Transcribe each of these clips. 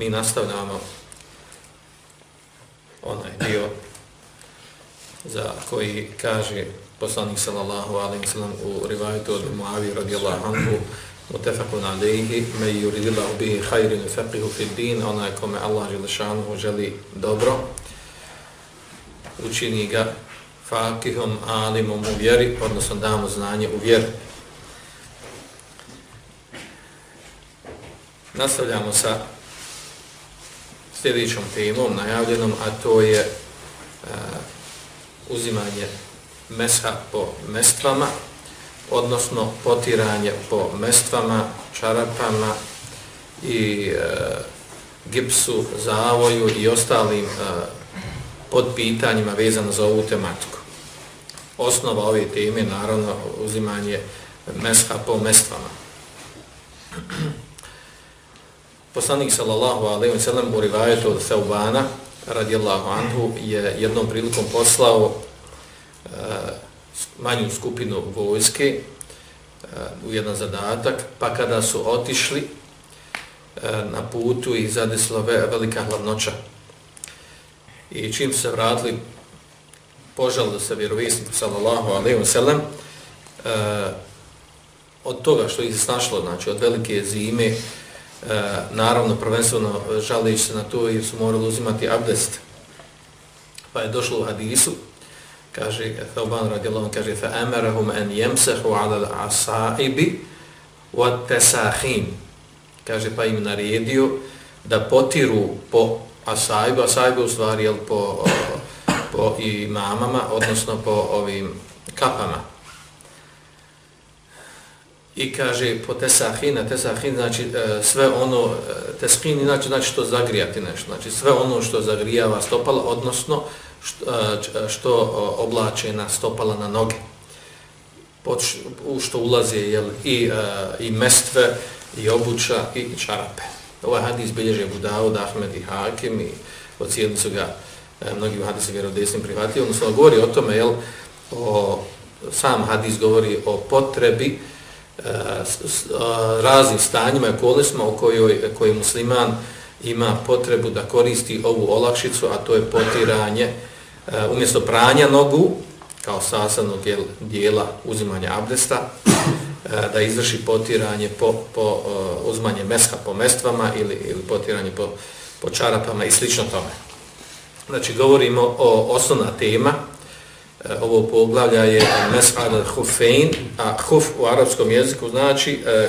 mi nastavljamo onaj dio za koji kaže poslanik sallallahu alaihi sallam u rivajetu od Muavi radijallahu anhu mutefakun alaihi me yuridillahu bihi khairin faqihu fi din onaj kome Allah želešanuhu želi dobro učini ga fakihom alimom u vjeri odnosno damo znanje u vjeri. Nastavljamo sa sljedećom temom najavljenom, a to je uh, uzimanje mesha po mestvama, odnosno potiranje po mestvama, čarapama i e, gipsu, zavoju i ostalim e, podpitanjima vezano za ovu tematiku. Osnova ove teme naravno uzimanje mesha po mestvama. Poslanik sallallahu alejhi ve sellem u rivajetu od Seubana radijallahu anhu je jednom prilikom poslao uh, manju skupinu vojske uh, u jedan zadatak, pa kada su otišli uh, na putu i zadesila velika hladnoća. I čim se vratili, požalili se vjerovisniku sallallahu alejhi ve sellem uh, od toga što ih snašlo, znači od velike zime, E, naravno prvenstveno e, žališ se na to jer su morali uzimati abdest. Pa je došlo u hadisu, kaže Thauban radijallahu kaže fa amarahum an yamsahu ala al-asaibi wa tasahin. Kaže pa im naredio da potiru po asaibu, asaibu u stvari jel, po, po imamama, odnosno po ovim kapama i kaže po tesahina, tesahin znači e, sve ono, e, teshin znači, znači što zagrijati nešto, znači sve ono što zagrijava stopala, odnosno što, e, e što oblače na stopala na noge, pod u što ulaze jel, i, e, i mestve, i obuča, i čarape. Ovaj hadis bilježe Budavod, Ahmed i Hakim i ocijeli su ga e, mnogi hadisi vjerodesnim prihvatili, odnosno govori o tome, jel, o, sam hadis govori o potrebi raznim stanjima i okolestima u kojoj, koji musliman ima potrebu da koristi ovu olakšicu, a to je potiranje e, umjesto pranja nogu, kao sasadnog dijela uzimanja abdesta, e, da izvrši potiranje po, po e, uzmanje meska po mestvama ili, ili potiranje po, po čarapama i slično tome. Znači, govorimo o osnovna tema, E, ovo poglavlja je mes'ad al-hufein, a huf u arapskom jeziku znači e,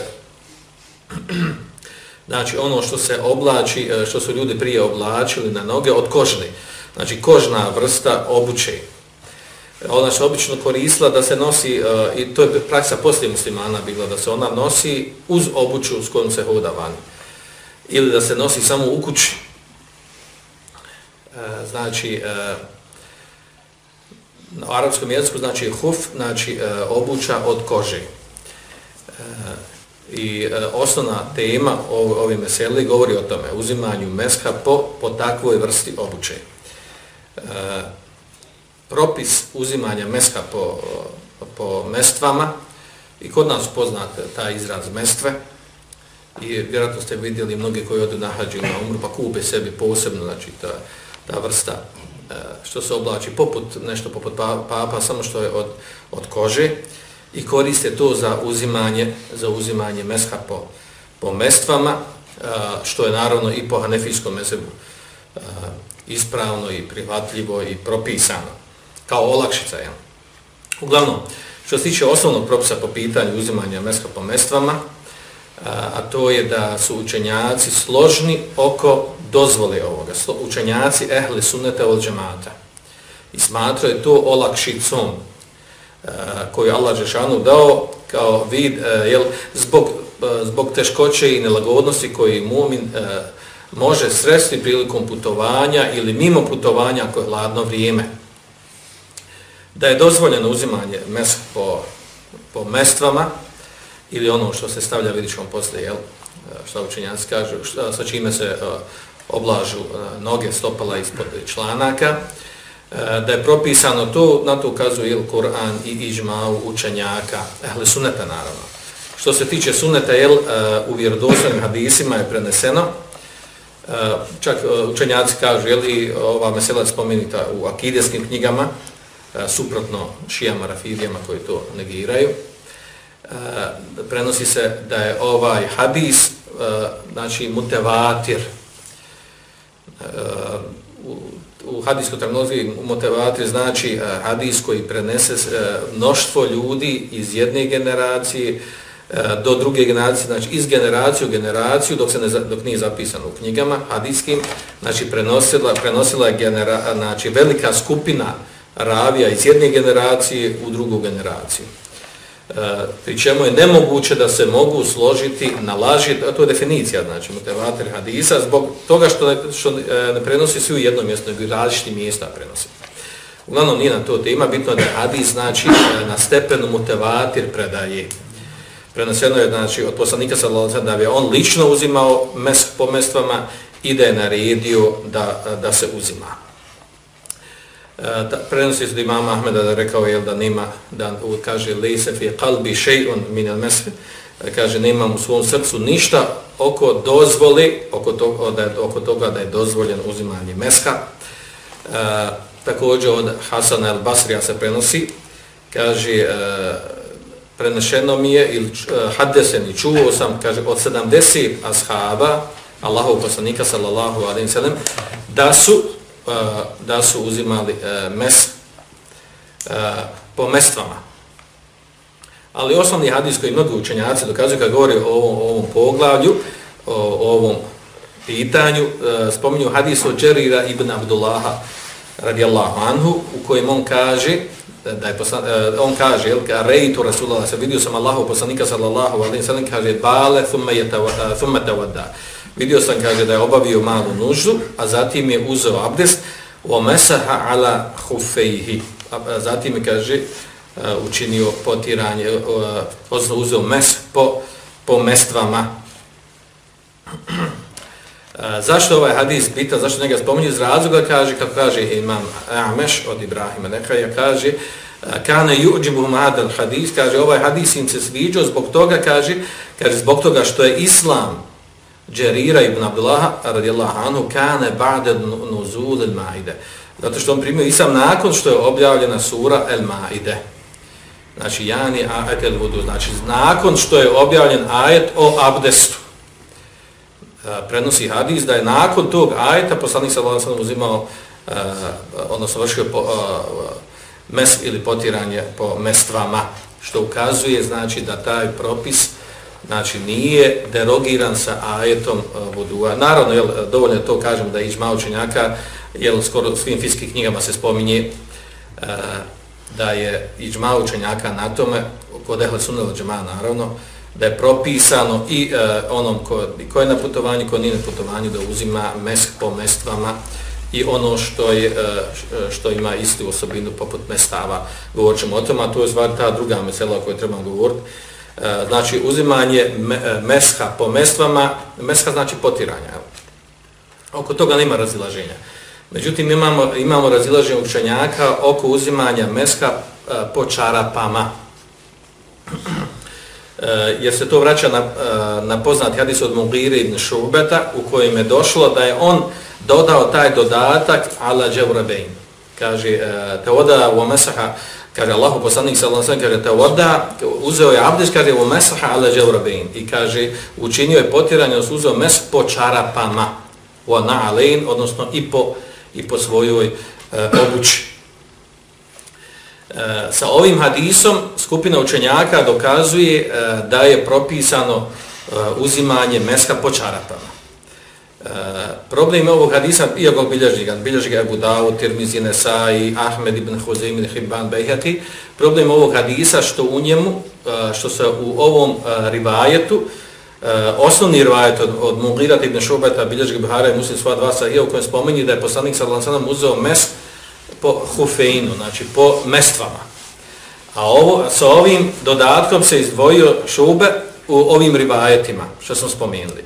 znači ono što se oblači, e, što su ljudi prije oblačili na noge od kožne. Znači kožna vrsta obuće. Ona se obično koristila da se nosi, i to je praksa poslije muslimana bila, da se ona nosi uz obuću s kojom se hoda vani. Ili da se nosi samo u kući. Znači, na arapskom jeziku znači huf, znači e, obuća od kože. E, I e, osnovna tema ove meseli govori o tome, uzimanju meska po, po takvoj vrsti obuće. E, propis uzimanja meska po, po mestvama, i kod nas poznate taj izraz mestve, i vjerojatno ste vidjeli mnogi koji odu nahađu na umru, pa kupe sebi posebno, znači ta, ta vrsta E, što se oblači poput nešto poput pa-, papa, pa, pa samo što je od, od kože i koriste to za uzimanje za uzimanje mesha po, po mestvama e, što je naravno i po hanefijskom mesebu e, ispravno i prihvatljivo i propisano kao olakšica. Ja. Uglavnom, što se tiče osnovnog propisa po pitanju uzimanja mesha po mestvama, a to je da su učenjaci složni oko dozvole ovoga. Učenjaci ehli sunnete od džemata. I smatraju to olakšicom e, koju Allah Žešanu dao kao vid, e, jel, zbog e, zbog teškoće i nelagodnosti koji mumin e, može sresti prilikom putovanja ili mimo putovanja ako je hladno vrijeme. Da je dozvoljeno uzimanje mesk po, po mestvama ili ono što se stavlja, vidiš vam poslije, jel, što učenjanci kažu, šta, sa čime se uh, oblažu e, noge stopala ispod članaka, uh, da je propisano to, na to ukazuje il Kur'an i iđma učenjaka, ehle suneta naravno. Što se tiče suneta, jel, e, u vjerodostojnim hadisima je preneseno, uh, čak uh, učenjaci kažu, jel, i ova mesela spomenuta u akidijskim knjigama, suprotno šijama, rafidijama koji to negiraju, uh, prenosi se da je ovaj hadis znači mutevatir u, u hadijskoj terminologiji mutevatir znači e, hadis koji prenese e, mnoštvo ljudi iz jedne generacije e, do druge generacije, znači iz generacije u generaciju dok se ne, dok nije zapisano u knjigama hadijskim, znači prenosila, prenosila je genera, znači velika skupina ravija iz jedne generacije u drugu generaciju. Eh, pri čemu je nemoguće da se mogu složiti na laži, to je definicija, znači, motivator hadisa, zbog toga što ne, što eh, ne prenosi svi u jednom mjestu, nego i različiti mjesta prenosi. Uglavnom nije na to tema, bitno da hadis, znači, eh, na stepenu motivator predaje. Prenoseno je, znači, od poslanika sa da je on lično uzimao mes po mestvama i da je naredio da, da se uzima Eh, da prenosi se od imama Ahmeda da rekao je da nema da kaže lise fi qalbi shay'un min al-masf kaže nema u svom srcu ništa oko dozvoli oko toga da je, oko toga da je dozvoljeno uzimanje meska. E, također od Hasan al-Basrija se prenosi kaže e, prenešeno mi je ili e, hadesen i čuo sam kaže od 70 ashaba Allahov poslanika sallallahu alejhi ve sellem da su da su uzimali e, mes e, po mestvama. Ali osnovni hadis koji mnogi učenjaci dokazuju kad govori o ovom, o ovom poglavlju, o, o ovom pitanju, e, spominju hadis od Džerira ibn Abdullaha radijallahu anhu, u kojem on kaže, da je poslan, e, on kaže, jel, ka rejtu Rasulullah, se vidio sam Allahu poslanika sallallahu alaihi sallam, kaže, bale thumme tavada vidio sam kaže da je obavio malu nuždu, a zatim je uzeo abdest o mesaha ala hufejhi. A zatim je kaže e, učinio potiranje, e, odnosno uzeo mes po, po mestvama. E, zašto ovaj hadis bitan, zašto njega spominje iz razloga, kaže, kako kaže imam Ameš od Ibrahima Nekaja, kaže, kana yuđibu hadal hadis, kaže, ovaj hadis im se sviđao zbog toga, kaže, kaže, zbog toga što je islam, Džerira ibn Abdullaha radijallahu anhu kane ba'de nuzul al-Maide. Zato što on primio isam nakon što je objavljena sura al-Maide. Znači, jani ajet el vudu. Znači, nakon što je objavljen ajet o abdestu. E, prenosi hadis da je nakon tog ajeta poslanik sallallahu alejhi ve sellem uzimao e, odnosno vršio po, e, mes ili potiranje po mestvama što ukazuje znači da taj propis znači nije derogiran sa ajetom e, vodua. Naravno, jel, dovoljno je to kažem da je iđma učenjaka, jel, skoro u svim fiskim knjigama se spominje uh, da je iđma učenjaka na tome, kod ehle sunela džema, naravno, da je propisano i e, onom ko, ko je na putovanju, ko nije na putovanju, da uzima mesk po mestvama i ono što je e, što ima istu osobinu poput mestava. Govorit ćemo o tome, a to je zvar ta druga mesela o kojoj trebam govoriti. E, znači uzimanje e, mesha po mestvama, mesha znači potiranja. Oko toga nema razilaženja. Međutim, imamo, imamo razilaženje učenjaka oko uzimanja mesha e, po čarapama. E, jer se to vraća na, na poznat hadis od Mugire ibn Šubeta u kojem je došlo da je on dodao taj dodatak ala džavrabein. Kaže, te oda u mesaha kaže Allahu poslanik sallallahu alejhi ve sellem kaže te voda uzeo je abdest kaže u masaha ala jawrabain i kaže učinio je potiranje od uzeo mes po čarapama. Wa na'alain odnosno i po i po svojoj e, obući. E, sa ovim hadisom skupina učenjaka dokazuje e, da je propisano e, uzimanje meska po čarapama. Problem ovog hadisa, iako bilježi ga, bilježi ga Abu Dawud, Tirmizi, Nesai, Ahmed ibn Huzaim ibn Hibban, Bejhati, problem ovog hadisa što u njemu, e, što se u ovom e, rivajetu, e, osnovni rivajet od, od Mugirat ibn Šubeta, bilježga Buhara i Muslim sva dva sahija u kojem spomeni da je poslanik sallallahu alejhi ve sellem uzeo mes po hufeinu, znači po mestvama. A ovo, sa ovim dodatkom se izdvojio šube u ovim rivajetima, što smo spomenuli.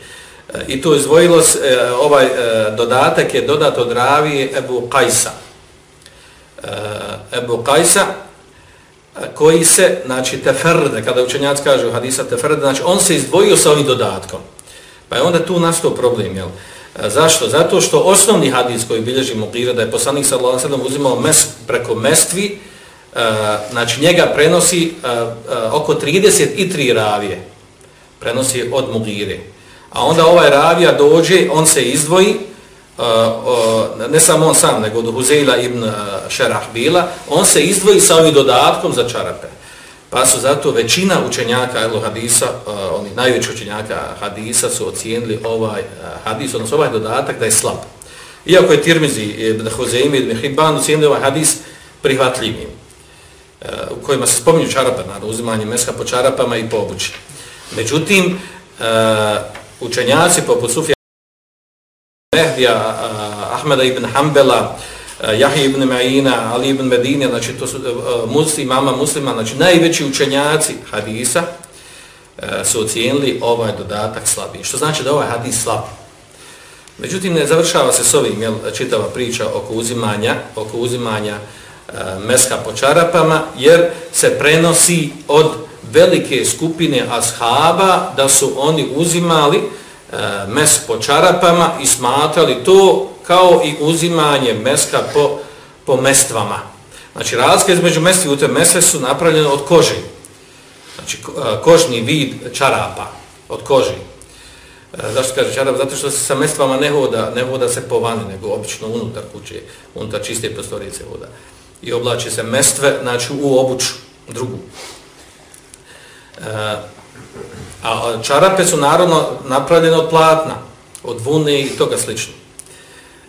I to izdvojilo se, ovaj e, dodatak je dodat od ravi Ebu Kajsa. E, Ebu Kajsa, e, koji se, znači, teferde, kada učenjac kaže u hadisa teferde, znači, on se izdvojio sa ovim dodatkom. Pa je onda tu nastao problem, jel? Zašto? Zato što osnovni hadis koji bilježi Mugira, da je poslanik sallallahu alejhi ve sellem uzimao mes preko mestvi, znači njega prenosi oko 33 ravije. Prenosi od Mugire. A onda ovaj ravija dođe, on se izdvoji, uh, uh, ne samo on sam, nego od Huzeila ibn uh, Šerah on se izdvoji sa ovim dodatkom za čarape. Pa su zato većina učenjaka Elo Hadisa, uh, oni najveći učenjaka Hadisa su ocijenili ovaj uh, Hadis, odnosno ovaj dodatak da je slab. Iako je Tirmizi, Ibn Huzeimi, Ibn Hibban ocijenili ovaj Hadis prihvatljivim, uh, u kojima se spominju čarape, naravno, uzimanje meska po čarapama i po obući. Međutim, uh, učenjaci poput Sufija Mehdija, Ahmeda ibn Hanbela, Jahi ibn Ma'ina, Ali ibn Medine, znači to su e, e, uh, muslim, mama muslima, znači najveći učenjaci hadisa e, su ocijenili ovaj dodatak slabiji. Što znači da ovaj hadis slab. Međutim, ne završava se s ovim, jel, čitava priča oko uzimanja, oko uzimanja meska po čarapama, jer se prenosi od velike skupine ashaba da su oni uzimali e, mes po čarapama i smatrali to kao i uzimanje meska po, po mestvama. Znači, razlika između mestvi u te mesve su napravljene od kože. Znači, e, kožni vid čarapa od kože. E, zašto kaže čarap? Zato što se sa mestvama ne hoda, ne hoda se po vani, nego obično unutar kuće, unutar čiste prostorice voda. I oblači se mestve, znači u obuču drugu. A čarape su naravno napravljene od platna, od vune i toga slično.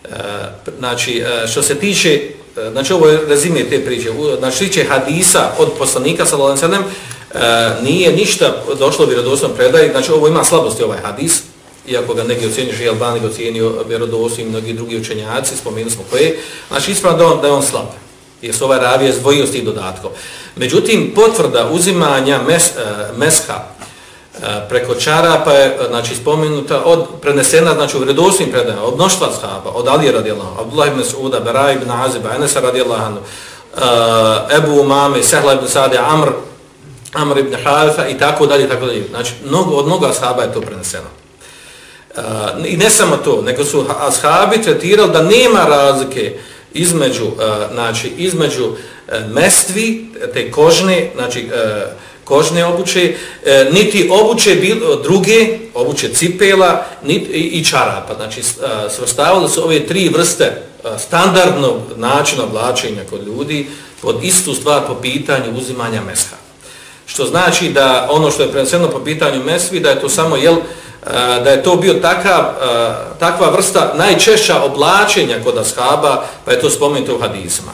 E, znači, e, što se tiče, e, znači ovo je rezime te priče, znači tiče hadisa od poslanika sallallahu alejhi ve sellem nije ništa došlo vjerodostojno predaj, znači ovo ima slabosti ovaj hadis, iako ga neki ocjenjuju, i Albani ga ocjenio vjerodostojno i mnogi drugi učenjaci, spomenuli smo koje, znači ispravno da on, da je on slab, jer se ovaj ravija zdvojio s tih dodatkom. Međutim, potvrda uzimanja mes, e, meska E, preko čarapa je znači spomenuta od prenesena znači u vredosnim predajama od mnoštva shaba od Ali radijallahu Abdullah ibn Suda Beraj ibn Azib Anas radijallahu anhu e, Ebu Umame Sehla ibn Sade, Amr Amr ibn Halifa i tako dalje tako dalje znači mnogo od mnogo ashaba je to preneseno e, i ne samo to nego su ashabi tretirali da nema razlike između e, znači između uh, mestvi te kožne znači e, kožne obuće, e, niti obuće bilo, druge, obuće cipela niti, i, i čarapa. Znači, svrstavali su ove tri vrste standardnog načina oblačenja kod ljudi pod istu stvar po pitanju uzimanja mesha. Što znači da ono što je preneseno po pitanju mesvi, da je to samo, jel, Eh, da je to bio takav, eh, takva vrsta najčešća oblačenja kod ashaba, pa je to spomenuto u hadizma.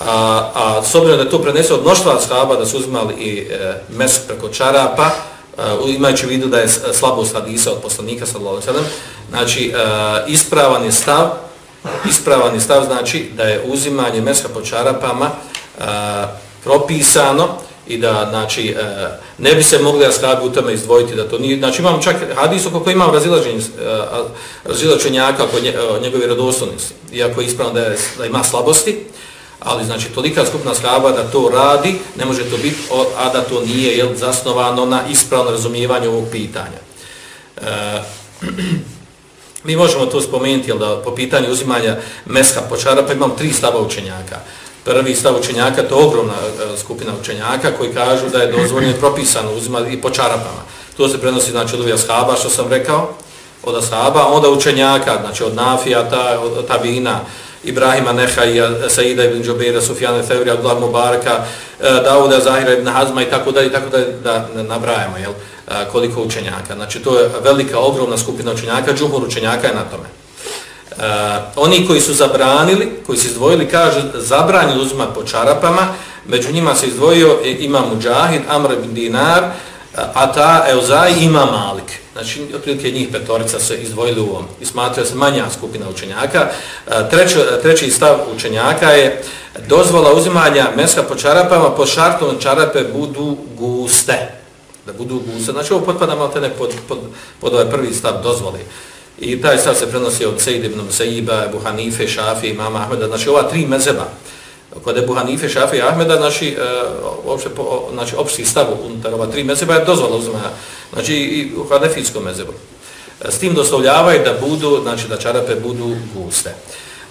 A, eh, a s obzirom da je to prenese od mnoštva ashaba da su uzimali i e, mes preko čarapa, a, e, imajući vidu da je slabost hadisa od poslanika sallallahu alejhi ve sellem, znači e, ispravan je stav, ispravan je stav znači da je uzimanje mesa po čarapama propisano i da znači e, ne bi se mogli ashabi u tome izdvojiti da to nije, znači imam čak hadis oko koji imam razilaženje e, razilaženjaka oko e, njegove vjerodostojnosti, iako je ispravno da, je, da ima slabosti, ali znači tolika skupna ashaba da to radi, ne može to biti, a da to nije jel, zasnovano na ispravno razumijevanje ovog pitanja. E, mi možemo to spomenuti, jel, da po pitanju uzimanja meska po čarapa imam tri stava učenjaka. Prvi stav učenjaka, to je ogromna e, skupina učenjaka koji kažu da je dozvoljeno propisano uzimati i po čarapama. To se prenosi znači, od ovih ashaba, što sam rekao, od ashaba, onda učenjaka, znači od nafija, ta, od tabina, Ibrahima Nehaja, Saida ibn Džobera, Sufjana Fevri, Abdullah Mubaraka, e, Dauda Zahira ibn Hazma i tako dalje, tako da da nabrajamo jel, e, koliko učenjaka. Znači to je velika, ogromna skupina učenjaka, džumhur učenjaka je na tome. Uh, oni koji su zabranili, koji su izdvojili, kaže zabranju uzimati po čarapama, među njima se izdvojio ima Mujahid, Amr ibn Dinar, eh, Ata, Euzai, ima Malik. Znači, otprilike njih petorica se izdvojili u ovom i smatruje se manja skupina učenjaka. Eh, treći, treći stav učenjaka je dozvola uzimanja meska po čarapama po šartom čarape budu guste. Da budu guste. Znači, ovo potpada malo te ne pod, pod, pod ovaj prvi stav dozvoli. I taj stav se prenosi od Sejid ibn Sejba, Ebu Hanife, Šafi, Imama Ahmeda. Znači, ova tri mezeba kod Ebu Hanife, Šafi i Ahmeda, znači, e, uh, opšte, po, znači, opšti stav unutar ova tri mezeba je dozvala uzimanja, znači, i u Hanefijskom mezebu. E, s tim doslovljavaju da budu, znači, da čarape budu guste.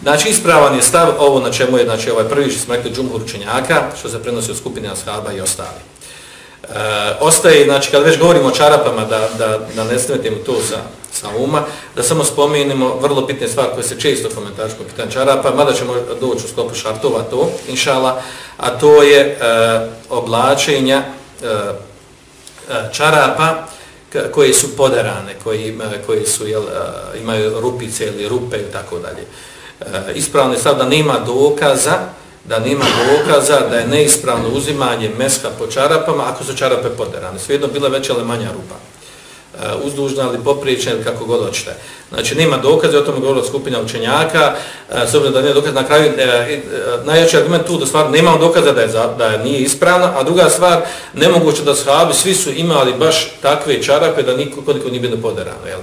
Znači, ispravan je stav ovo na čemu je, znači, ovaj prvi što smo rekli džumhur učenjaka, što se prenosi od skupine ashaba i ostali. E, ostaje, znači, kad već govorimo o čarapama, da, da, da ne smetimo to sa, sa uma, da samo spomenemo vrlo bitne stvari koje se često komentaršu po pitanju čarapa, mada ćemo doći u sklopu šartova to, inšala, a to je e, oblačenja e, e čarapa koje su poderane, koji, koji su, jel, e, imaju rupice ili rupe i tako dalje. E, ispravno je sad da nema dokaza, da nema dokaza da je neispravno uzimanje meska po čarapama ako su čarape poderane. Svejedno bila veća ili manja rupa. E, uzdužna ili popriječna ili kako god hoćete. Znači, nema dokaza, o tome govorila skupina učenjaka, uh, s obzirom da nije dokaz na kraju, uh, uh, najjači argument tu da stvar nema dokaza da je, za, da je nije ispravna, a druga stvar, nemoguće da shabi, svi su imali baš takve čarape da niko koliko nije bilo poderano. Jel?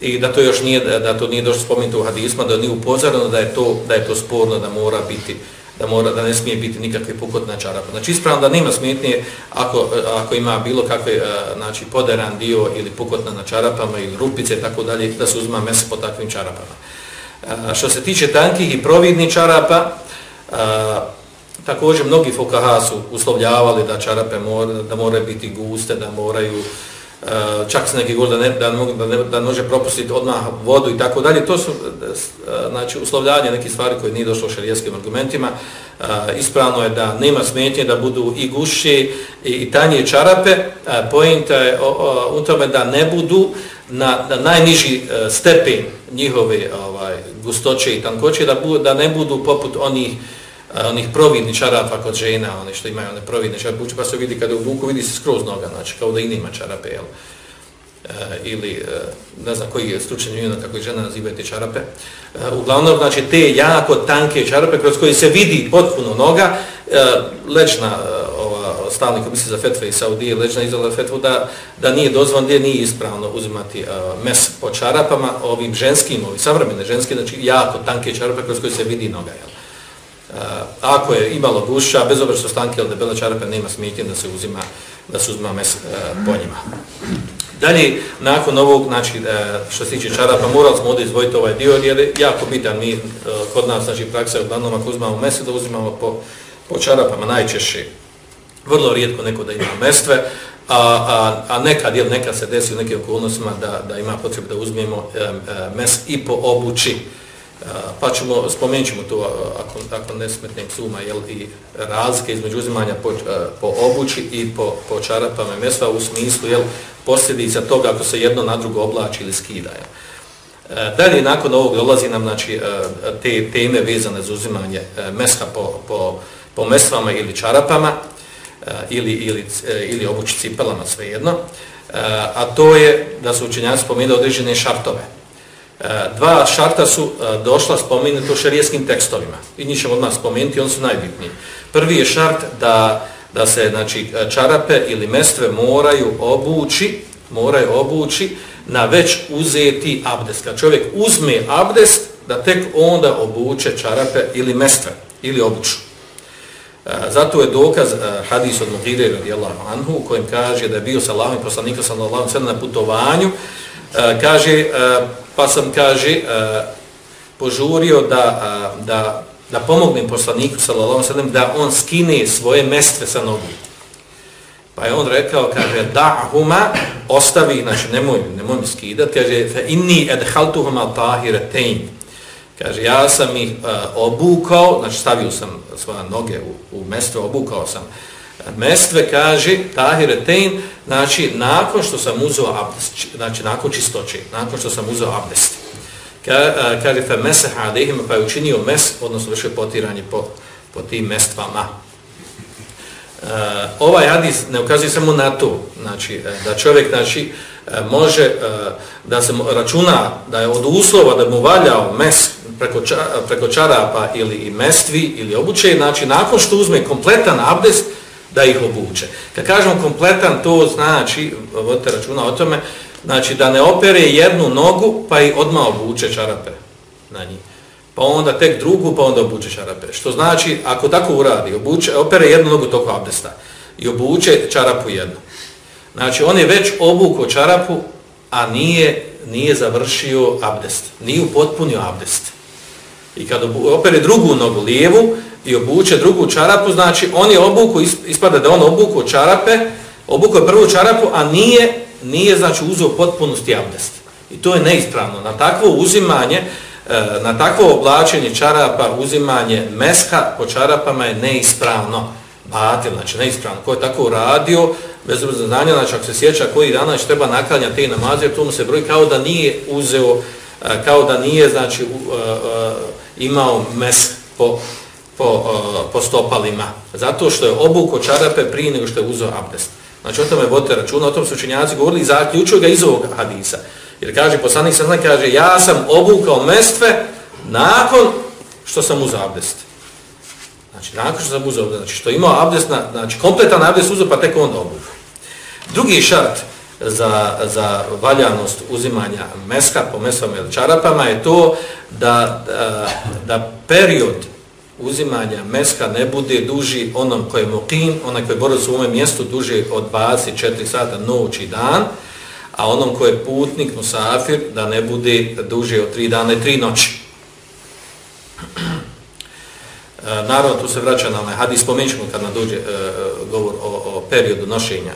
I da to još nije, da to nije došlo spomenuto u hadisma, da nije upozoreno da je to, da je to sporno, da mora biti uh, da mora da ne smije biti nikakve pukotne čarape. Znači ispravno da nema smetnje ako, e, ako ima bilo kakve e, znači poderan dio ili pukotna na čarapama ili rupice i tako dalje da se uzma meso po takvim čarapama. A, što se tiče tankih i providnih čarapa, a, također mnogi fokaha su uslovljavali da čarape mora, da moraju biti guste, da moraju Uh, Eh, čak se neki govori da ne, da, ne, da, ne, da može propustiti odmah vodu i tako dalje. To su eh, eh, znači, uslovljanje nekih stvari koje nije došlo šarijetskim argumentima. Ispravno je da nema smetnje da budu i guši i, tanje čarape. Pojenta je u tome da ne budu na, na najniži stepen njihove ovaj, gustoće i tankoće, da, bu, da ne budu poput onih uh, E, onih providni čarapa kod žena, oni što imaju one providne čarape, pa se vidi kada u buku vidi se skroz noga, znači kao da i nima čarape, jel? E, ili e, ne znam koji je stručan njena, kako je žena naziva te čarape. E, uglavnom, znači te jako tanke čarape kroz koje se vidi potpuno noga, e, lečna e, ova, stalni komisija za fetve i Saudije, lečna izdala fetvu da, da nije dozvan, gdje nije ispravno uzimati e, mes po čarapama, ovim ženskim, ovim savremene ženske, znači jako tanke čarape kroz koje se vidi noga, jel? Uh, ako je imalo guša, bez obzira što stanke ili debele čarape, nema smitnje da se uzima da se uzima mes uh, po njima. Dalje, nakon ovog, znači, uh, što se tiče čarapa, morali smo ovdje izvojiti ovaj dio, jer je jako bitan mi, uh, kod nas, znači, praksa je uglavnom, ako uzmamo mese, da uzimamo po, po čarapama najčešće. Vrlo rijetko neko da ima mestve, a, a, a nekad, jel, nekad se desi u nekim okolnostima da, da ima potrebu da uzmemo um, mes i po obući, pa ćemo, spomenut ćemo to ako, ako ne smetnem suma, jel, i razlike između uzimanja po, po obući i po, po čarapama i mesva u smislu, jel, posljedica toga ako se jedno na drugo oblači ili skida, jel. E, dalje, nakon ovog dolazi nam znači, e, te teme vezane za uzimanje e, mesha po, po, po mesvama ili čarapama ili, ili, ili obući cipelama, svejedno, a to je da su učenjaci spomenuli određene šartove. E, dva šarta su e, došla spomenuti u šarijetskim tekstovima. I njih ćemo odmah spomenuti, oni su najbitniji. Prvi je šart da, da se znači, e, čarape ili mestve moraju obući, moraju obući na već uzeti abdest. Kad čovjek uzme abdest, da tek onda obuče čarape ili mestve ili obuču. E, zato je dokaz hadis od Muhire radijallahu anhu u kojem kaže da je bio sa Allahom i poslanikom sallallahu sallam na putovanju, kaže pa sam, kaže, e, požurio da, e, da, da pomognem poslaniku, sallallahu sallam, da on skine svoje mestve sa nogu. Pa je on rekao, kaže, da huma, ostavi, znači, nemoj, nemoj mi skidat, kaže, fa inni edhaltuhuma tahire tein. Kaže, ja sam ih uh, obukao, znači, stavio sam svoje noge u, u mesto, obukao sam mestve, kaže, tahiretein, znači nakon što sam uzeo abdest, znači nakon čistoće, nakon što sam uzeo abdest. Ka, kaže fe meseha alehima, pa je učinio mes, odnosno više potiranje po, po tim mestvama. ovaj hadis ne ukazuje samo na to, znači, e, da čovjek, znači, e, može e, da se računa da je od uslova da mu valjao mes preko, ča, preko čarapa ili i mestvi ili obuče, znači nakon što uzme kompletan abdest, da ih obuče. Kad kažemo kompletan, to znači, vodite računa o tome, znači da ne opere jednu nogu pa i odmah obuče čarape na njih. Pa onda tek drugu pa onda obuče čarape. Što znači, ako tako uradi, obuče, opere jednu nogu toko abdesta i obuče čarapu jednu. Znači on je već obuko čarapu, a nije, nije završio abdest. Nije upotpunio abdest. I kad opere drugu nogu lijevu i obuče drugu čarapu, znači on je obuku, ispada da on obuku čarape, obuku je prvu čarapu, a nije, nije znači uzeo potpunosti abdest. I to je neispravno. Na takvo uzimanje, e, na takvo oblačenje čarapa, uzimanje meska po čarapama je neispravno. Batil, znači neispravno. Ko je tako uradio, bez znanja, znači ako se sjeća koji dana znači, će treba naklanjati te namaze, jer to mu se broji kao da nije uzeo, e, kao da nije, znači, u, u, u, imao mes po, po, uh, po stopalima. Zato što je obuko čarape prije nego što je uzeo abdest. Znači o tome vodite računa, o tom su učenjaci govorili i zaključuju ga iz ovog hadisa. Jer kaže, poslanik sam kaže, ja sam obukao mestve nakon što sam uzeo abdest. Znači, nakon što sam uzeo abdest, znači što imao abdest, na, znači kompletan abdest uzeo pa tek onda obukao. Drugi šart za, za valjanost uzimanja meska po mesom ili čarapama je to da, da, da period uzimanja meska ne bude duži onom koji je mukim, onaj koji je borac u svome mjestu duži od 24 sata noć i dan, a onom koji je putnik, musafir, da ne bude duži od 3 dana i 3 noći. E, Naravno, tu se vraća na onaj hadis, spomenut ćemo kad nam dođe e, e, govor o, o periodu nošenja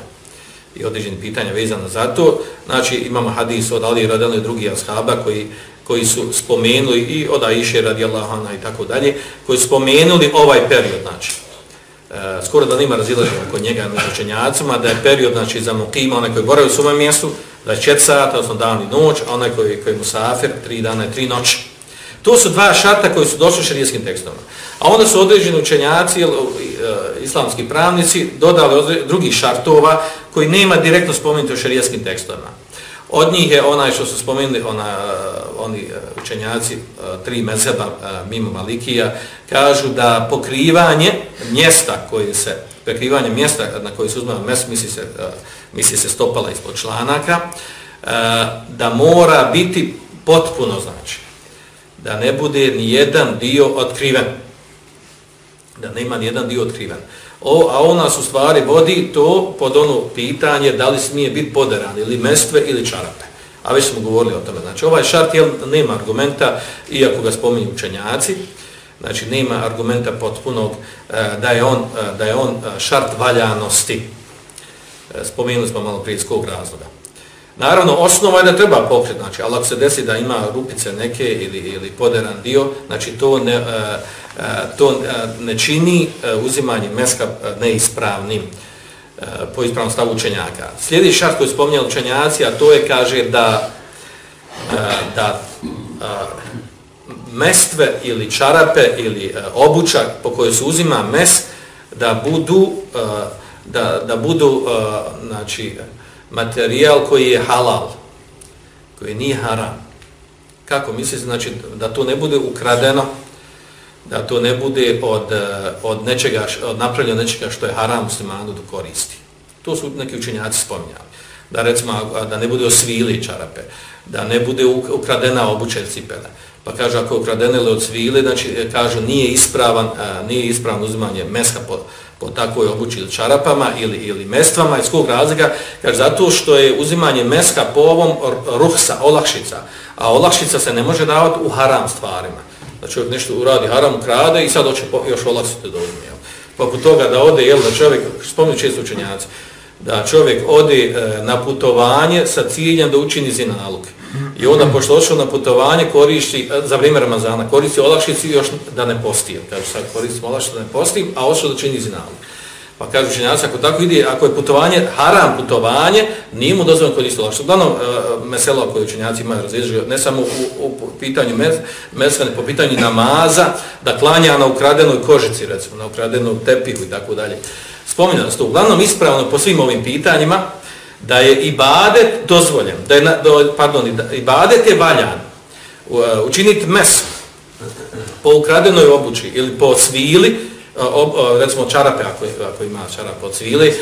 i određeni pitanja vezano za to. Znači, imamo hadis od Ali Radel i drugih ashaba koji, koji su spomenuli i od Aisha radijallahu anha i tako dalje, koji su spomenuli ovaj period, znači. E, skoro da nima razilaženja kod njega na učenjacima, da je period, znači, za mukima, onaj koji boravi u svome mjestu, da je čet sata, odnosno dan i noć, a onaj koji, koji je musafir, tri dana i tri noći. To su dva šarta koji su došli šarijskim tekstom. A onda su određeni učenjaci, Eh, islamski pravnici, dodali drugih šartova koji nema direktno spomenuti u šarijaskim tekstovima. Od njih je onaj što su spomenuli, ona, eh, oni eh, učenjaci, tri mezeba mimo Malikija, kažu da pokrivanje mjesta koje se, pokrivanje mjesta na koji se uzme mjesto, misli se, misli se stopala ispod članaka, da mora biti potpuno znači da ne bude ni jedan dio otkriven. Da nema ni jedan dio otkriven. O, a ona su stvari vodi to pod ono pitanje da li smije biti poderan ili mestve ili čarape. A već smo govorili o tome. Znači ovaj šart jel, nema argumenta, iako ga spominju učenjaci, znači nema argumenta potpunog e, da je on, e, da je on e, šart valjanosti. E, Spominuli smo malo prije skog razloga. Naravno, osnova je da treba pokret, znači, ali ako se desi da ima rupice neke ili, ili poderan dio, znači to ne, e, E, to e, ne čini e, uzimanje meska neispravnim po ispravnom stavu učenjaka. Slijedi šart koji spominjali učenjaci, a to je, kaže, da, da mestve ili čarape ili obuća obučak po kojoj se uzima mes, da budu, da, da budu, znači, materijal koji je halal, koji nije haram. Kako misli, znači da to ne bude ukradeno, da to ne bude od, eh, od nečega, od napravljena nečega što je haram muslimanu da koristi. To su neki učenjaci spominjali. Da recimo, da ne bude osvili čarape, da ne bude ukradena obučaj cipele. Pa kaže, ako je ukradena ili od svile, znači, eh, kažu, nije ispravan, a, nije ispravan uzimanje meska po, po takvoj obući ili čarapama ili, ili mestvama, iz kog razlika, kaže, zato što je uzimanje meska po ovom ruhsa, olakšica, a olakšica se ne može davati u haram stvarima. Da čovjek nešto uradi, haram krade i sad hoće još olakšiti da uzme. Jel? Poput toga da ode, jel, da čovjek, spomni često učenjaci, da čovjek ode e, na putovanje sa ciljem da učini zinalog. I onda, pošto ošao na putovanje, koristi, e, za vrijeme Ramazana, koristi olakšicu još da ne postije. Kaže, sad koristim olakšicu da ne postije, a ošao da čini zinalog. Pa kažu učenjaci, ako tako ide, ako je putovanje, haram putovanje, nije mu dozvoljeno koristiti olakšici. Uglavnom, e, mesela koje učenjaci imaju razližio, ne samo u, u pitanju mesane, po pitanju namaza, da klanja na ukradenoj kožici, recimo, na ukradenoj tepihu i tako dalje spominjali se uglavnom ispravno po svim ovim pitanjima, da je ibadet dozvoljen, da je, do, pardon, ibadet je valjan, e, učiniti mes po ukradenoj obući ili po svili, recimo čarape ako, ako ima čarap od svile, e,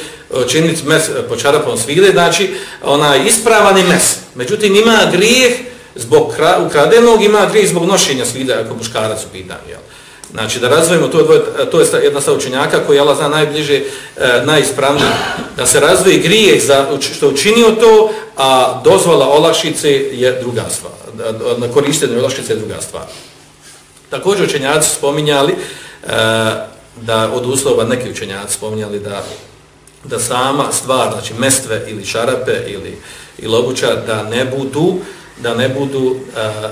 činiti mes e, po čarapom svile, znači ona ispravan je mes. Međutim, ima grijeh zbog ukradenog, ima grijeh zbog nošenja svile, ako muškarac u pitanju. Jel? Znači, da razvojimo to, dvoje, e, to je jedna stav učenjaka koji Allah zna najbliže, e, najispravnije, da se razvoji grijeh za što učinio to, a dozvola olakšice je druga stvar. Na korištenju olakšice je druga stvar. Također učenjaci spominjali e, da od uslova neki učenjaci spominjali da da sama stvar, znači mestve ili šarape ili, ili obuća, da ne budu da ne budu uh,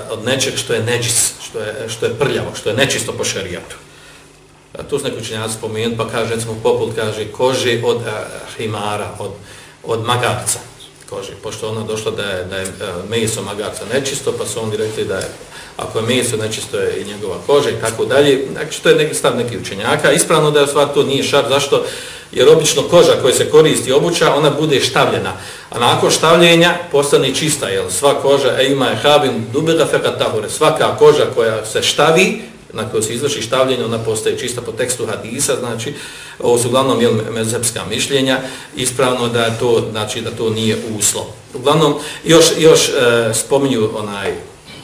od nečeg što je neđis, što je, što je prljavo, što je nečisto po šerijatu. A tu su neki učenjaci spomenuli, pa kaže, recimo, poput kaže, kože od uh, himara, od, od magarca kože, pošto ona došla da je, da je e, meso magarca nečisto, pa su oni rekli da je ako je meso, nečisto je i njegova koža i tako dalje. Znači, to je neki stav nekih učenjaka. Ispravno da je stvar to nije šar. Zašto? Jer obično koža koja se koristi obuća, ona bude štavljena. A nakon štavljenja postane čista. Jel? Sva koža, e ima je habin dubega fekatahore. Svaka koža koja se štavi, na kojoj se izvrši štavljenje, ona postaje čista po tekstu hadisa, znači, ovo su uglavnom jel, mezhepska mišljenja, ispravno da to, znači, da to nije uslov. Uglavnom, još, još e, spominju onaj,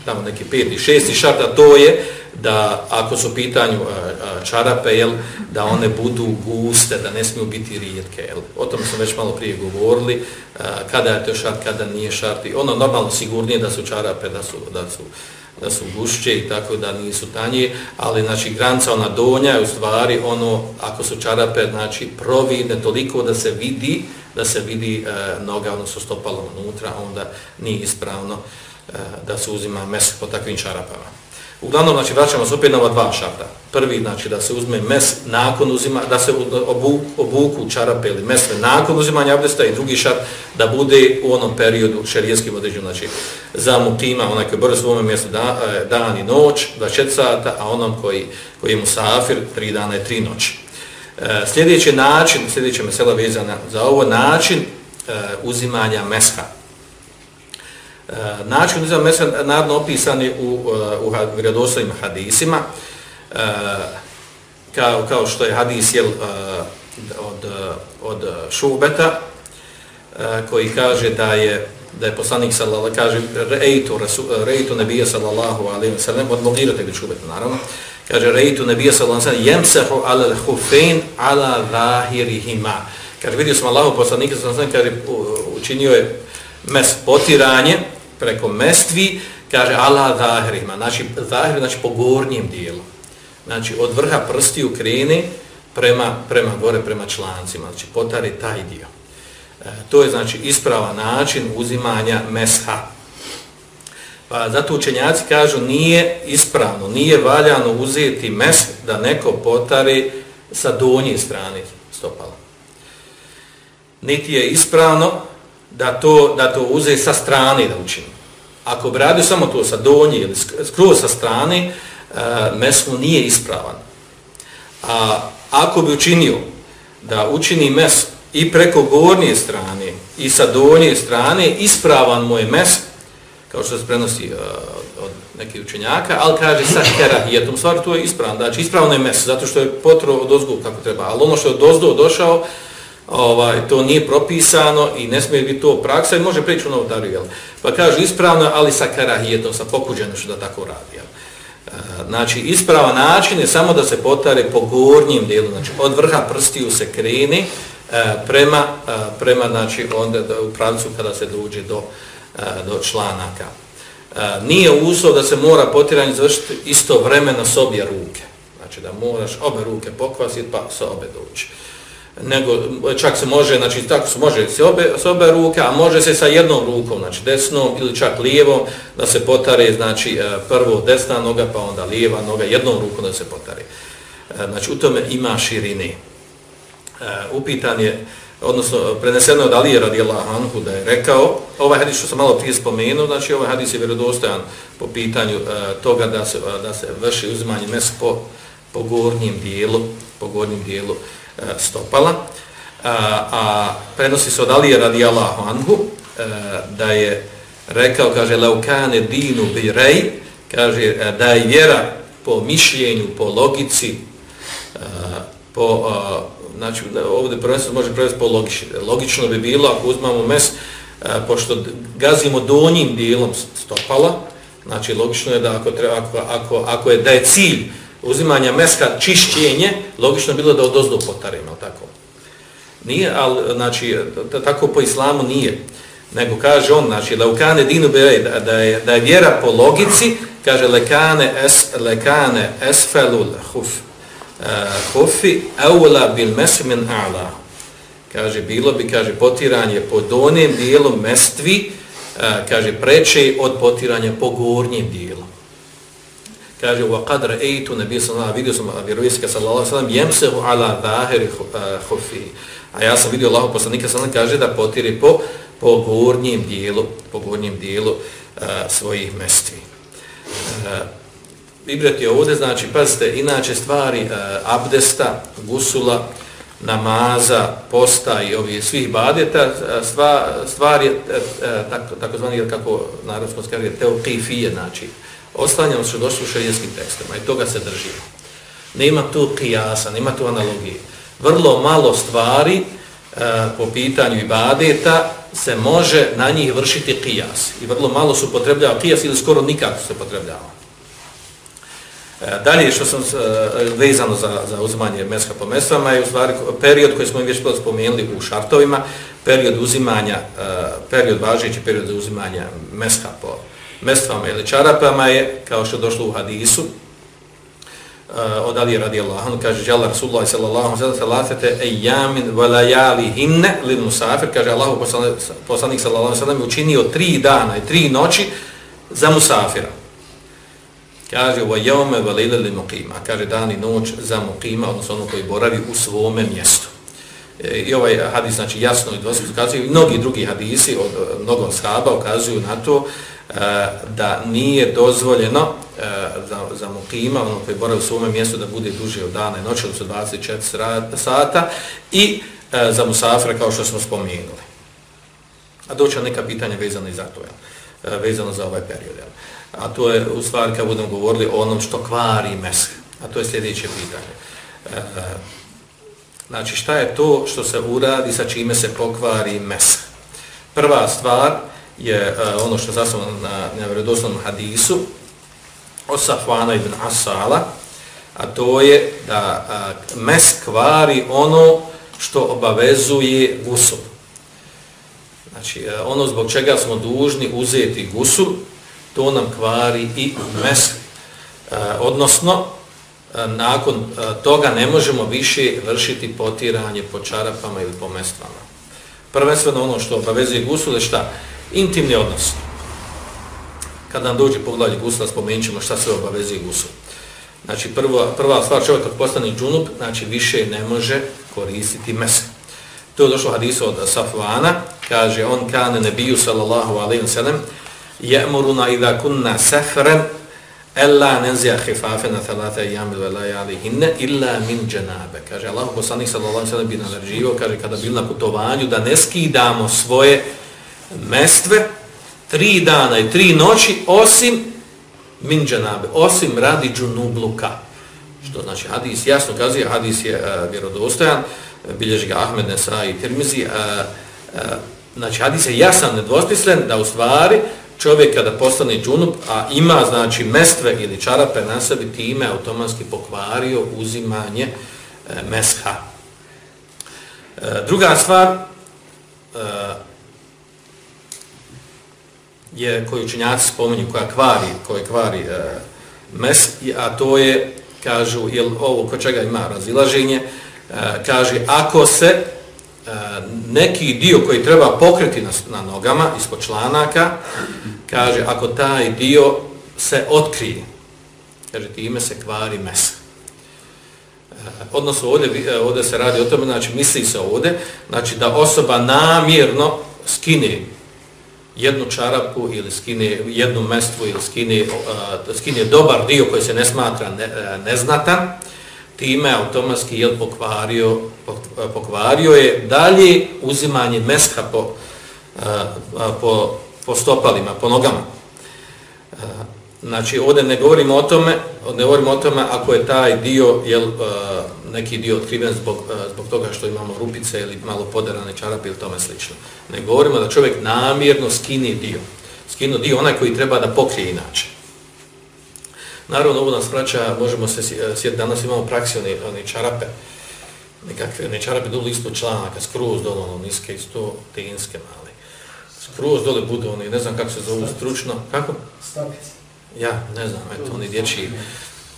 tamo neki peti, šesti šart, a to je da ako su pitanju e, e, čarape, jel, da one budu guste, da ne smiju biti rijetke. Jel. O tom smo već malo prije govorili, e, kada je to šart, kada nije šart. I ono normalno sigurnije da su čarape, da su, da su, da su gušće i tako da nisu tanje, ali znači granca ona donja je u stvari ono, ako su čarape, znači providne toliko da se vidi, da se vidi e, noga, odnosno stopalo unutra, onda nije ispravno. E, da se uzima mes po takvim čarapama. Uglavnom, znači, vraćamo se opet na ova dva šarta. Prvi, znači, da se uzme mes nakon uzima, da se obuku, obuku čarape ili mesve nakon uzimanja abdesta i drugi šart da bude u onom periodu šerijetskim određenom, znači, za mutima, onaj koji brzo svome mjestu da, e, dan i noć, 24 sata, a onom koji, koji je musafir, 3 dana i 3 noći. E, sljedeći način, sljedeća mesela vezana za ovo, način e, uzimanja meska. E, način uzima mesa naravno opisan je u, eh, u, u vjerodostojnim hadisima, e, kao, kao što je hadis jel, od, od Šubeta, koji kaže da je da je poslanik sallallahu kaže reitu reitu nabija sallallahu alejhi ve sellem od Mugira te čubet naravno. Kaže reitu nebija sallallahu alejhi ve sellem yamsahu ala al-khuffain ala zahirihima kaže vidio sam Allahu poslanika sallallahu alejhi ve sellem kaže učinio je mes potiranje preko mestvi, kaže Allah zahirima, znači zahir, znači po gornjem dijelu. Znači od vrha prstiju krene prema, prema gore, prema člancima, znači potari taj dio. E, to je znači isprava način uzimanja mesha. Pa zato učenjaci kažu nije ispravno, nije valjano uzeti mes da neko potari sa donje strane stopala. Niti je ispravno da to, da to uze sa strane da učini. Ako bi radio samo to sa donje ili skroz sa strane, e, uh, mesmo nije ispravan. A ako bi učinio da učini mes i preko gornje strane i sa donje strane, ispravan mu je mes, kao što se prenosi e, od nekih učenjaka, ali kaže sa herahijetom, stvar to je ispravan, znači ispravan je mes, zato što je potro od ozgu kako treba, ali ono što je od ozdu došao, ovaj, to nije propisano i ne smije biti to praksa i može preći u novotaru, jel? Pa kaže ispravno, ali sa karahijetom, sa pokuđenošću da tako radi, jel? E, znači, ispravan način je samo da se potare po gornjim dijelu, znači od vrha prstiju se kreni e, prema, e, prema znači, onda u pravcu kada se dođe do, e, do članaka. Nije uslov da se mora potiranje završiti isto vremena s obje ruke. Znači da moraš obe ruke pokvasiti pa sa obe doći nego čak se može, znači tako se može se obe, s obe ruke, a može se sa jednom rukom, znači desnom ili čak lijevom, da se potare, znači e, prvo desna noga, pa onda lijeva noga, jednom rukom da se potare. E, znači u tome ima širine. E, upitan je, odnosno preneseno od Alije radijallahu anhu da je rekao, ovaj hadis što sam malo prije spomenuo, znači ovaj hadis je vjerodostojan po pitanju toga da se, da se vrši uzimanje mes po, po gornjem dijelu, po gornjem dijelu E, stopala, a, a prenosi se od Alije radijallahu anhu, e, da je rekao, kaže, laukane dinu bi rej, kaže, da je vjera po mišljenju, po logici, po, znači, ovdje prvenstveno može prevesti po logično. Logično bi bilo, ako uzmamo mes, pošto gazimo donjim dijelom stopala, znači, logično je da ako, treba, ako, ako, ako je da je cilj uzimanja meska čišćenje, logično bilo da odozdo potarimo, tako. Nije, ali, znači, tako po islamu nije nego kaže on, znači, leukane dinu bere, da, da, je, da je vjera po logici, kaže lekane, es, lekane esfelul huf, uh, hufi eula bil mesmin ala. Kaže, bilo bi, kaže, potiranje po donjem dijelu mestvi, uh, kaže, preče od potiranja po gornjem dijelu. Kaže, wa qad ra'aytu nabiy sallallahu alayhi ve sellem vjerovjesnika sallallahu alayhi ve sellem yamsahu ala zahiri khufi. A ja sam vidio Allahu poslanika sallallahu kaže da potiri po po gornjem dijelu, po gornjem dijelu uh, svojih mestvi. Uh, Ibret je ovdje, znači, pazite, inače stvari uh, abdesta, gusula, namaza, posta i ovih svih badeta, sva, stvar je uh, tako, tako zvani, kako narodsko skaže, teokifije, znači, Oslanjamo se došli u šarijenskim tekstima i toga se drži. Nema tu kijasa, nema tu analogije. Vrlo malo stvari e, po pitanju ibadeta se može na njih vršiti kijas. I vrlo malo su potrebljava kijas ili skoro nikako se potrebljava. E, dalje što sam e, vezano za, za uzimanje meska po mestvama je u stvari period koji smo im već spomenuli u šartovima, period uzimanja, e, period važeći period za uzimanja meska po mestvama ili čarapama je, kao što je došlo u hadisu, uh, od Ali radijallahu anhu kaže Jalla Rasulullah sallallahu alejhi ve sellem salatete ayamin wa layalihin lil musafir. Kaže Allahu poslanik sallallahu sallam je učinio 3 dana i 3 noći za musafira. Kaže wa yawma wa layla muqima. Kaže dan i noć za muqima odnosno ono koji boravi u svome mjestu. Eh, I ovaj hadis znači jasno i dvosmisleno kaže i mnogi drugi hadisi od mnogo sahaba ukazuju na to Eh, da nije dozvoljeno eh, za, za mukima, ono koji boravi u svome mjestu, da bude duže od dana i noći, odnosno 24 sata, i eh, za musafra, kao što smo spomenuli. A doće neka pitanja vezana i za to, ja, vezano za ovaj period. Jel? A to je, u stvari, kad budemo govorili o onom što kvari mesh, a to je sljedeće pitanje. Znači, šta je to što se uradi, sa čime se pokvari mesh? Prva stvar, je uh, ono što zasnovano na nevredoslovnom hadisu od Safvana ibn Asala, a to je da uh, mes kvari ono što obavezuje gusul. Znači, uh, ono zbog čega smo dužni uzeti gusul, to nam kvari i mes. Uh, odnosno, uh, nakon uh, toga ne možemo više vršiti potiranje po čarapama ili po mestvama. Prvenstveno ono što obavezuje gusul je šta? Intimni odnos. Kad nam dođe poglavlje gusla, spomenut ćemo šta se obavezuje gusul. Znači, prva, prva stvar čovjek kad postane džunup, znači više ne može koristiti mese. To je došlo hadisu od Safvana, kaže on kane nebiju sallallahu alaihi wa sallam, je'muruna idha kunna sefren, Ella nenzija hifafe na thalata i jamil vela jali hinne illa min dženabe. Kaže Allah, poslanik sallallahu alaihi wa sallam bi naređivo, kaže kada bil na putovanju, da ne skidamo svoje mestve tri dana i tri noći osim min džanabe, osim radi džunubluka. Što znači hadis jasno kazuje, hadis je uh, vjerodostojan, bilježi ga Ahmed Nesa i Tirmizi, uh, uh, znači hadis je jasan, nedvosmislen, da u stvari čovjek kada postane džunub, a ima znači mestve ili čarape na sebi, time automatski pokvario uzimanje uh, mesha. Uh, druga stvar, uh, je koju učenjaci spominju, koja kvari, koja kvari e, mes, a to je, kažu, jel ovo ko čega ima razilaženje, e, kaže, ako se e, neki dio koji treba pokreti na, na nogama, ispod članaka, kaže, ako taj dio se otkrije, kaže, time se kvari mes. E, odnosno, ovdje, e, ovdje se radi o tome, znači, misli se ovdje, znači, da osoba namjerno skine jednu čarapu ili skine jednu mestvu ili skine, uh, skine dobar dio koji se ne smatra ne, uh, neznatan, time automatski je pokvario, pokvario je dalje uzimanje meska po, e, po, po stopalima, po nogama. E, znači, ovdje ne govorimo o tome, ne govorimo o tome ako je taj dio, jel, neki dio otkriven zbog, zbog toga što imamo rupice ili malo poderane čarape ili tome slično. Ne govorimo da čovjek namjerno skini dio. Skinu dio onaj koji treba da pokrije inače. Naravno, ovo nas vraća, možemo se sjetiti, danas imamo praksi oni, oni čarape, nekakve, ne čarape dole isto članaka, skroz dole, ono, niske isto, tinske male. Skroz dole budu oni, ne znam kako se zovu stručno, kako? Stopice. Ja, ne znam, eto, oni dječji.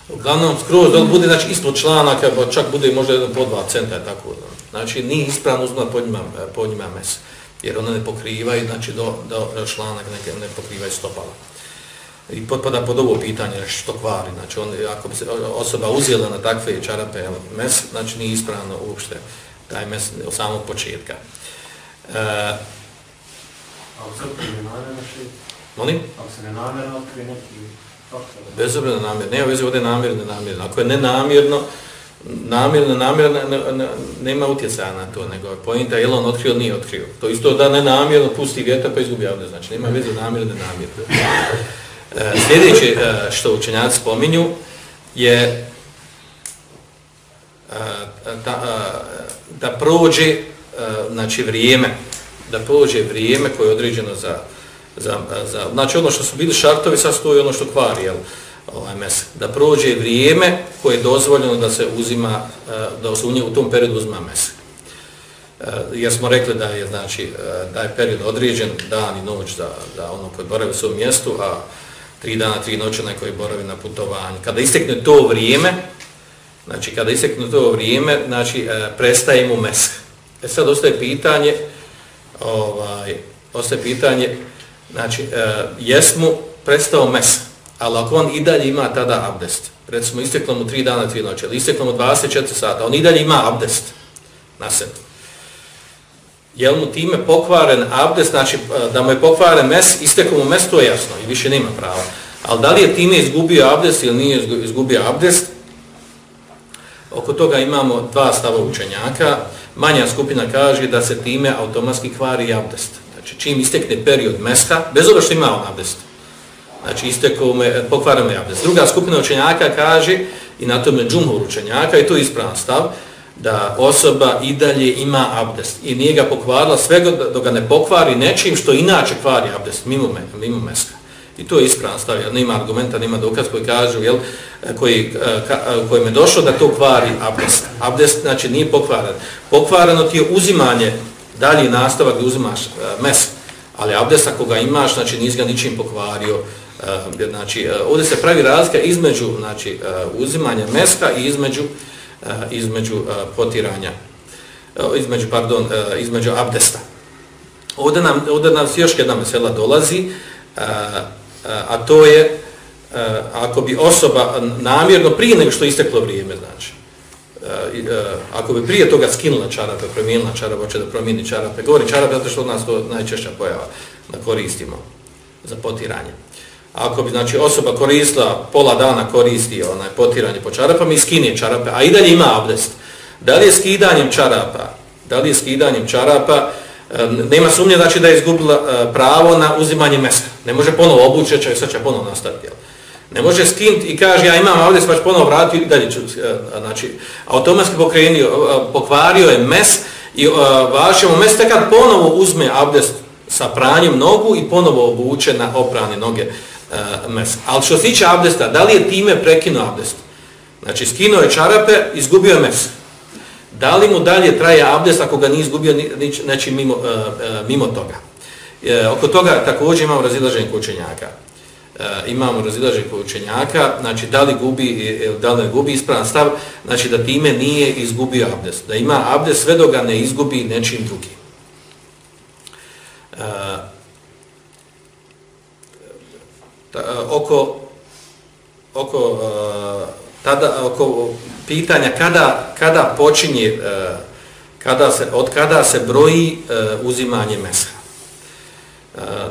Uglavnom, skroz dole bude, znači, isto članaka, čak bude možda jedan po dva centa, tako. Znači, nije ispravno uzmano pod njima, pod njima mes, jer one ne pokrivaju, znači, do, do članak ne, ne pokrivaju stopala i potpada pod ovo pitanje što kvari, znači on, ako bi se osoba uzela na takve čarape mes, znači nije ispravno uopšte taj mes od samog početka. E, Ako se ne namjerno šeit? Molim? Ako se ne namjerno otkrije neki faktor? Bez obzira namjerno, nema veze ovdje namjerno, namjerno. Ako je nenamjerno, namjerno, namjerno, ne, ne, nema utjecaja na to, nego je pojenta je li on otkrio nije otkrio. To isto da nenamjerno pusti vjetar pa izgubi javne, znači nema veze namjerno, nenamjerno. E, sljedeće e, što učenjaci spominju je e, da, e, da prođe znači vrijeme da prođe vrijeme koje je određeno za, za, za znači ono što su bili šartovi sad stoji ono što kvari jel, ovaj mes, da prođe vrijeme koje je dozvoljeno da se uzima eh, da se u, nje, u tom periodu uzima mes eh, jer smo rekli da je znači eh, da je period određen dan i noć da, da ono koje boravi u svom mjestu a tri dana, tri noće na koji boravi na putovanju. Kada istekne to vrijeme, znači kada istekne to vrijeme, znači prestaje mu mesk. E sad ostaje pitanje, ovaj, ostaje pitanje, znači e, jesmu prestao mes, ali ako on i dalje ima tada abdest, recimo isteklo mu 3 dana, 3 noće, ali isteklo mu 24 sata, on i dalje ima abdest na sebi je mu time pokvaren abdest, znači e, da mu je pokvaren mes, isteklo mu mes, to je jasno i više nema prava. Ali da li je time izgubio abdest ili nije izgubio abdest, oko toga imamo dva stava učenjaka. Manja skupina kaže da se time automatski kvari abdest. Znači čim istekne period mesha, bez obzira što ima on abdest, znači istekao mu je, pokvaren mu je abdest. Druga skupina učenjaka kaže, i na tome džumhur učenjaka, i to je ispravan stav, da osoba i dalje ima abdest i nije ga pokvarila sve dok ga ne pokvari nečim što inače kvari abdest mimo, me, mimo meska. I to je ispravan stav, jer nema argumenta, nema dokaz koji kažu, jel, koji, ka, kojim je došlo da to kvari abdest. Abdest znači nije pokvaran. Pokvarano ti je uzimanje, dalje nastavak gdje uzimaš e, mes, ali abdest ako ga imaš, znači nisi ga ničim pokvario. E, znači, e, ovdje se pravi razlika između znači, uzimanja meska i između između potiranja između pardon između abdesta. Ovdje nam ovdje nam još jedna mesela dolazi a to je ako bi osoba namjerno prije nego što isteklo vrijeme znači E, ako bi prije toga skinula čarape, promijenila čarape, hoće da promijeni čarape, govori čarape zato što od nas to najčešća pojava da koristimo za potiranje. Ako bi znači osoba koristila pola dana koristi onaj potiranje po čarapama i skine čarape, a i dalje ima abdest. Da li je skidanjem čarapa? Da li je skidanjem čarapa? E, nema sumnje znači da je izgubila e, pravo na uzimanje mesa. Ne može ponovo obući, čak sad će ponovo nastaviti. Ne može skint i kaže ja imam ovdje, pa ću ponovo vratiti i dalje ću. E, znači, automatski pokrenio, e, pokvario je mes i e, vašem mes kad ponovo uzme abdest sa pranjem nogu i ponovo obuče na oprane noge mes. Ali što se tiče abdesta, da li je time prekinuo abdest? Znači, skinuo je čarape, izgubio je mes. Da li mu dalje traje abdest ako ga nije izgubio nič, neći mimo, mimo toga? Oko toga također imamo razilaženje učenjaka. E, imamo razilaženje učenjaka, znači da li gubi, e, e, da li gubi ispravan stav, znači da time nije izgubio abdest. Da ima abdest sve dok ga ne izgubi nečim drugim. E, oko oko e, tada oko pitanja kada kada počinje kada se od kada se broji uzimanje mesa.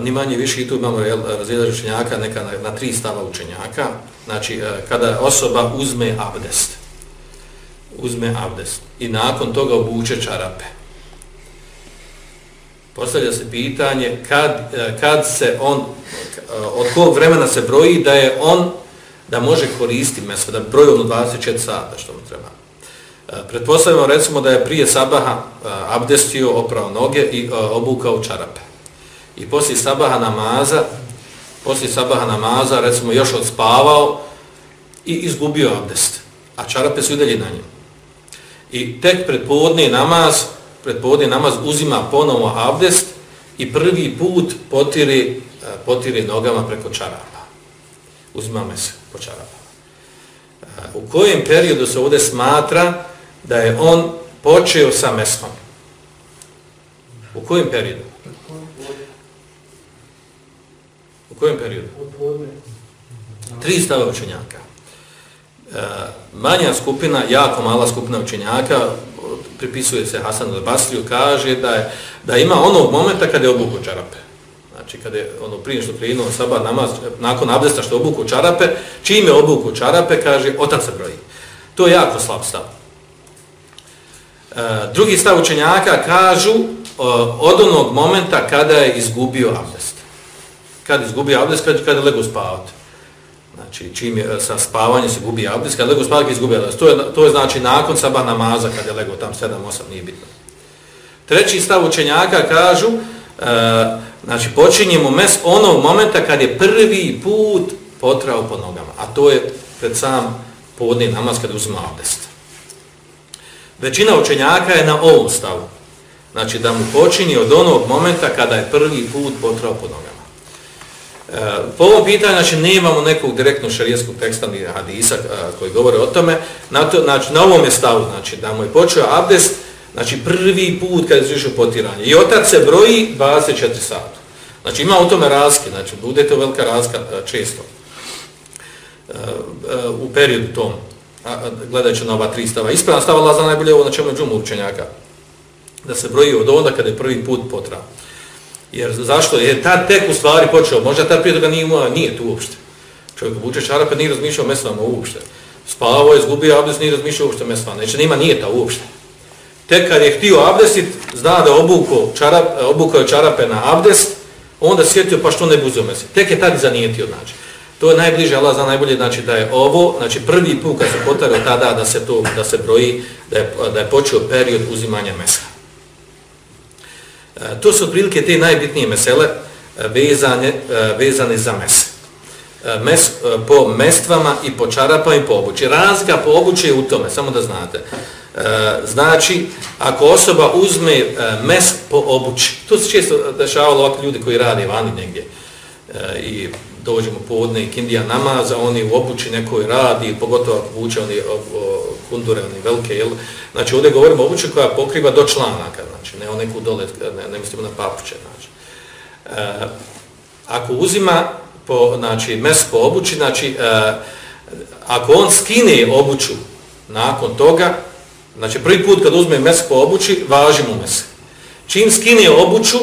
Ni manje više i tu imamo razvijedač učenjaka neka na, na tri stava učenjaka. Znači e, kada osoba uzme abdest. uzme abdest i nakon toga obuče čarape. Postavlja se pitanje kad, e, kad se on, e, od kog vremena se broji da je on, da može koristiti meso, da broji ono 24 sata što mu treba. Pretpostavljamo recimo da je prije sabaha abdestio, oprao noge i obukao čarape. I poslije sabaha namaza, poslije sabaha namaza, recimo još odspavao i izgubio abdest, a čarape su i dalje na njemu. I tek pred namaz, pred namaz uzima ponovo abdest i prvi put potiri, e, potiri nogama preko čarapa. Uzima se po čarapa. E, u kojem periodu se ovdje smatra da je on počeo sa meskom? U kojem periodu? U kojem periodu? Tri stave učenjaka. E, manja skupina, jako mala skupina učenjaka, pripisuje se Hasan al-Basriju, kaže da je, da ima onog momenta kada je obuku čarape. Znači, kada je ono prije što prijedno sabah namaz, nakon abdesta što obuku čarape, čim je obuku čarape, kaže, otac se broji. To je jako slab stav. E, drugi stav učenjaka kažu e, od onog momenta kada je izgubio abdest. Kad izgubi abdest, kada, kad je lego spavati. Znači, čim je sa spavanjem se gubi abdest, kad lego spavati izgubi abdest. To je, to je znači nakon sabah namaza, kad je lego tam 7-8, nije bitno. Treći stav učenjaka kažu, e, znači, počinjemo mes onog momenta kad je prvi put potrao po nogama. A to je pred sam povodni namaz kad uzima abdest. Većina učenjaka je na ovom stavu. Znači, da mu počinje od onog momenta kada je prvi put potrao po nogama. E, po ovom pitanju, znači, nemamo nekog direktnog šarijeskog teksta ni hadisa eh, koji govore o tome. Na, to, znači, na ovom je stavu, znači, da mu je počeo abdest, znači, prvi put kad je zvišao potiranje. I otac se broji 24 sata. Znači, ima u tome razke, znači, bude to velika razka eh, često u periodu tom, gledajući na ova tri stava. Ispravna stava laza najbolje ovo na čemu je džumu učenjaka. Da se broji od onda kada je prvi put potrao. Jer zašto? Je tad tek u stvari počeo, možda tad prije toga nije imao, nije tu uopšte. Čovjek obuče čarape, nije razmišljao mesvama uopšte. Spavao je, zgubio abdest, nije razmišljao uopšte mesvama. Znači, nima nije ta uopšte. Tek kad je htio abdesit, zna da obuko čarap, e, obukao je čarape na abdest, onda sjetio pa što ne buzio mesec. Tek je tad zanijetio, znači. To je najbliže, Allah zna najbolje, znači da je ovo, znači prvi put kad se potarao tada da se to da se broji, da je, da je počeo period uzimanja mesa. E, to su otprilike te najbitnije mesele e, vezane, e, vezane za mes. mes. Po mestvama i po čarapama i po obući. Razlika po obući je u tome, samo da znate. Znači, ako osoba uzme mes po obući, to se često dešavalo ovakvi ljudi koji rade vani negdje i dođemo povodne i kindija namaza, oni u obući nekoj radi, pogotovo ako vuče oni kundure, one velike, jel? Znači, ovdje govorimo o obući koja pokriva do članaka, znači, ne o neku dole, ne, ne mislimo na papuće, znači. E, ako uzima, po, znači, mes po obući, znači, e, ako on skine obuću nakon toga, znači, prvi put kad uzme mes po obući, važi mu mes. Čim skine obuću,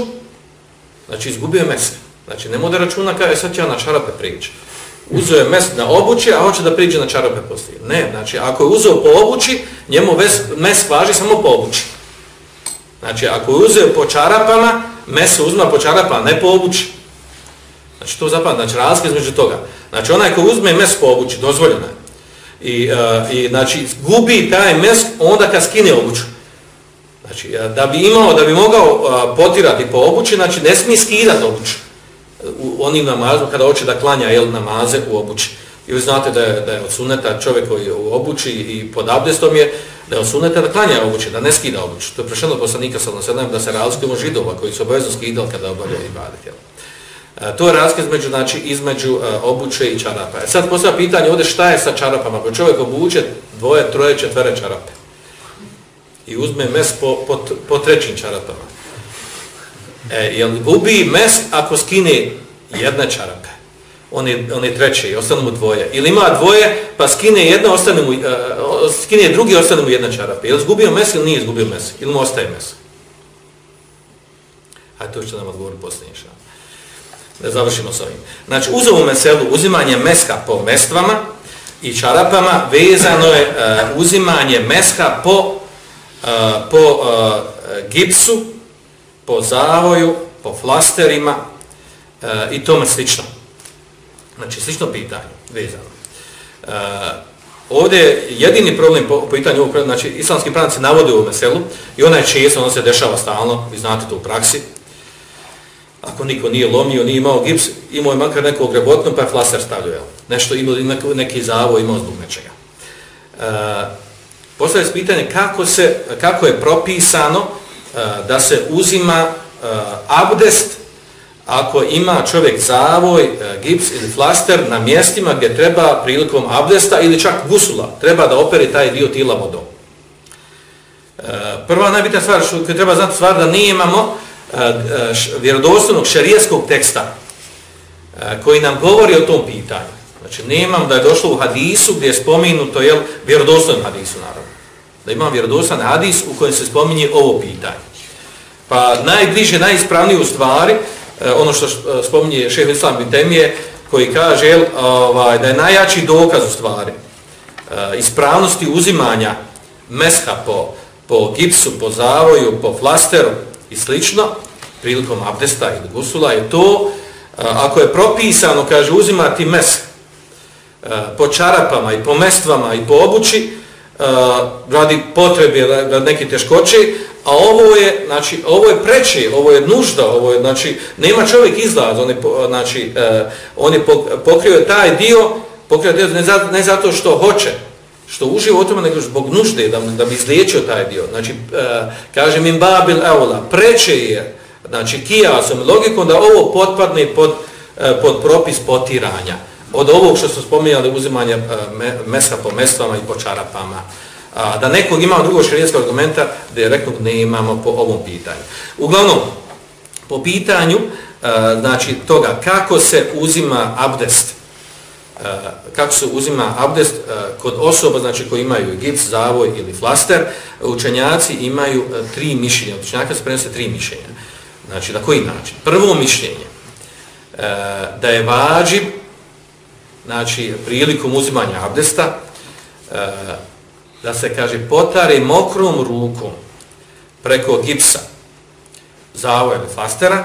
znači, izgubio mese. Znači, ne mora računa kada je sad će ja na čarape prići. Uzeo je mes na obuće, a hoće da priđe na čarape poslije. Ne, znači, ako je uzeo po obući, njemu ves, mes važi samo po obući. Znači, ako je uzeo po čarapama, mes se uzma po čarapama, ne po obući. Znači, to zapada, znači, razlika između toga. Znači, onaj ko uzme mes po obući, dozvoljeno je. I, uh, i znači, gubi taj mes onda kad skine obuću. Znači, e, da bi imao, da bi mogao uh, potirati po obući, znači, ne smije skidati obuću u onim namazima kada hoće da klanja jel namaze u obući. I vi znate da je, da je od suneta čovjek koji je u obući i pod abdestom je da je od suneta da klanja obući, da ne skida obući. To je prešeno poslanika sa nasednajem da se razlikujemo židova koji su obavezno skidali kada obavljaju ibadet. Jel? E, to je razlika između, znači, između uh, obuće i čarapa. E, sad postavlja pitanje ovdje šta je sa čarapama. Ako čovjek obuče dvoje, troje, četvere čarape i uzme mes po, po, po trećim čarapama. E, jel gubi mes ako skine jedna čarape? Oni, oni treće i ostane mu dvoje. Ili ima dvoje pa skine jedna, ostane mu, uh, skine drugi, ostane mu jedna čarape. Jel zgubio mes ili nije izgubio mes? Ili mu ostaje mes? Hajde, to će nam odgovoriti posljednji šal. Da završimo s ovim. Znači, uz ovu meselu, uzimanje meska po mestvama, i čarapama vezano je uh, uzimanje meska po, uh, po uh, gipsu, po zavoju, po flasterima e, i tome slično. Znači, slično pitanje, vezano. E, ovdje je jedini problem po, po pitanju ovog znači, islamski pravnici navode u meselu i ona je često, ono se dešava stalno, vi znate to u praksi, ako niko nije lomio, nije imao gips, imao je makar neko grebotno, pa je flaster stavljio, jel? Nešto imao, neki zavo imao zbog nečega. E, postavlja se pitanje kako, se, kako je propisano E, da se uzima e, abdest ako ima čovjek zavoj, e, gips ili flaster na mjestima gdje treba prilikom abdesta ili čak gusula, treba da operi taj dio tila vodom. Prva najbitna stvar što treba znati stvar da nije imamo vjerodostojnog šarijeskog teksta koji nam govori o tom pitanju. Znači, nemam da je došlo u hadisu gdje je spominuto, jel, vjerodostojnom hadisu, naravno. Da imam vjerodostan hadis u kojem se spominje ovo pitanje. Pa najbliže, najispravnije u stvari, e, ono što e, spominje šef Islam Bitemije, koji kaže ovaj, da je najjači dokaz u stvari e, ispravnosti uzimanja mesha po, po gipsu, po zavoju, po flasteru, i slično, prilikom abdesta ili gusula, je to, ako je propisano, kaže, uzimati mes po čarapama i po mestvama i po obući, E, radi potrebe da neki teškoće, a ovo je, znači, ovo je preče, ovo je nužda, ovo je, znači, nema čovjek izlaz, on je, znači, e, on je pokrio taj dio, pokrio dio ne zato, ne zato što hoće, što uživa u tome, nego zbog nužde da, da bi izliječio taj dio. Znači, e, kaže min babil eula, preče je, znači, kijasom, logikom da ovo potpadne pod, e, pod propis potiranja. Od ovog što su spominjali uzimanje e, me, mesa po mestvama i po čarapama. A, da nekog ima drugo širijetskog argumenta, da je rekao ne imamo po ovom pitanju. Uglavnom, po pitanju, e, znači, toga kako se uzima abdest, e, kako se uzima abdest kod osoba znači koji imaju gips, zavoj ili flaster, učenjaci imaju tri mišljenja. Učenjaka se prenose tri mišljenja. Znači, na koji način? Prvo mišljenje, da je vađib, znači, prilikom uzimanja abdesta, e, da se, kaže, potare mokrom rukom preko gipsa, zavoja ili flastera,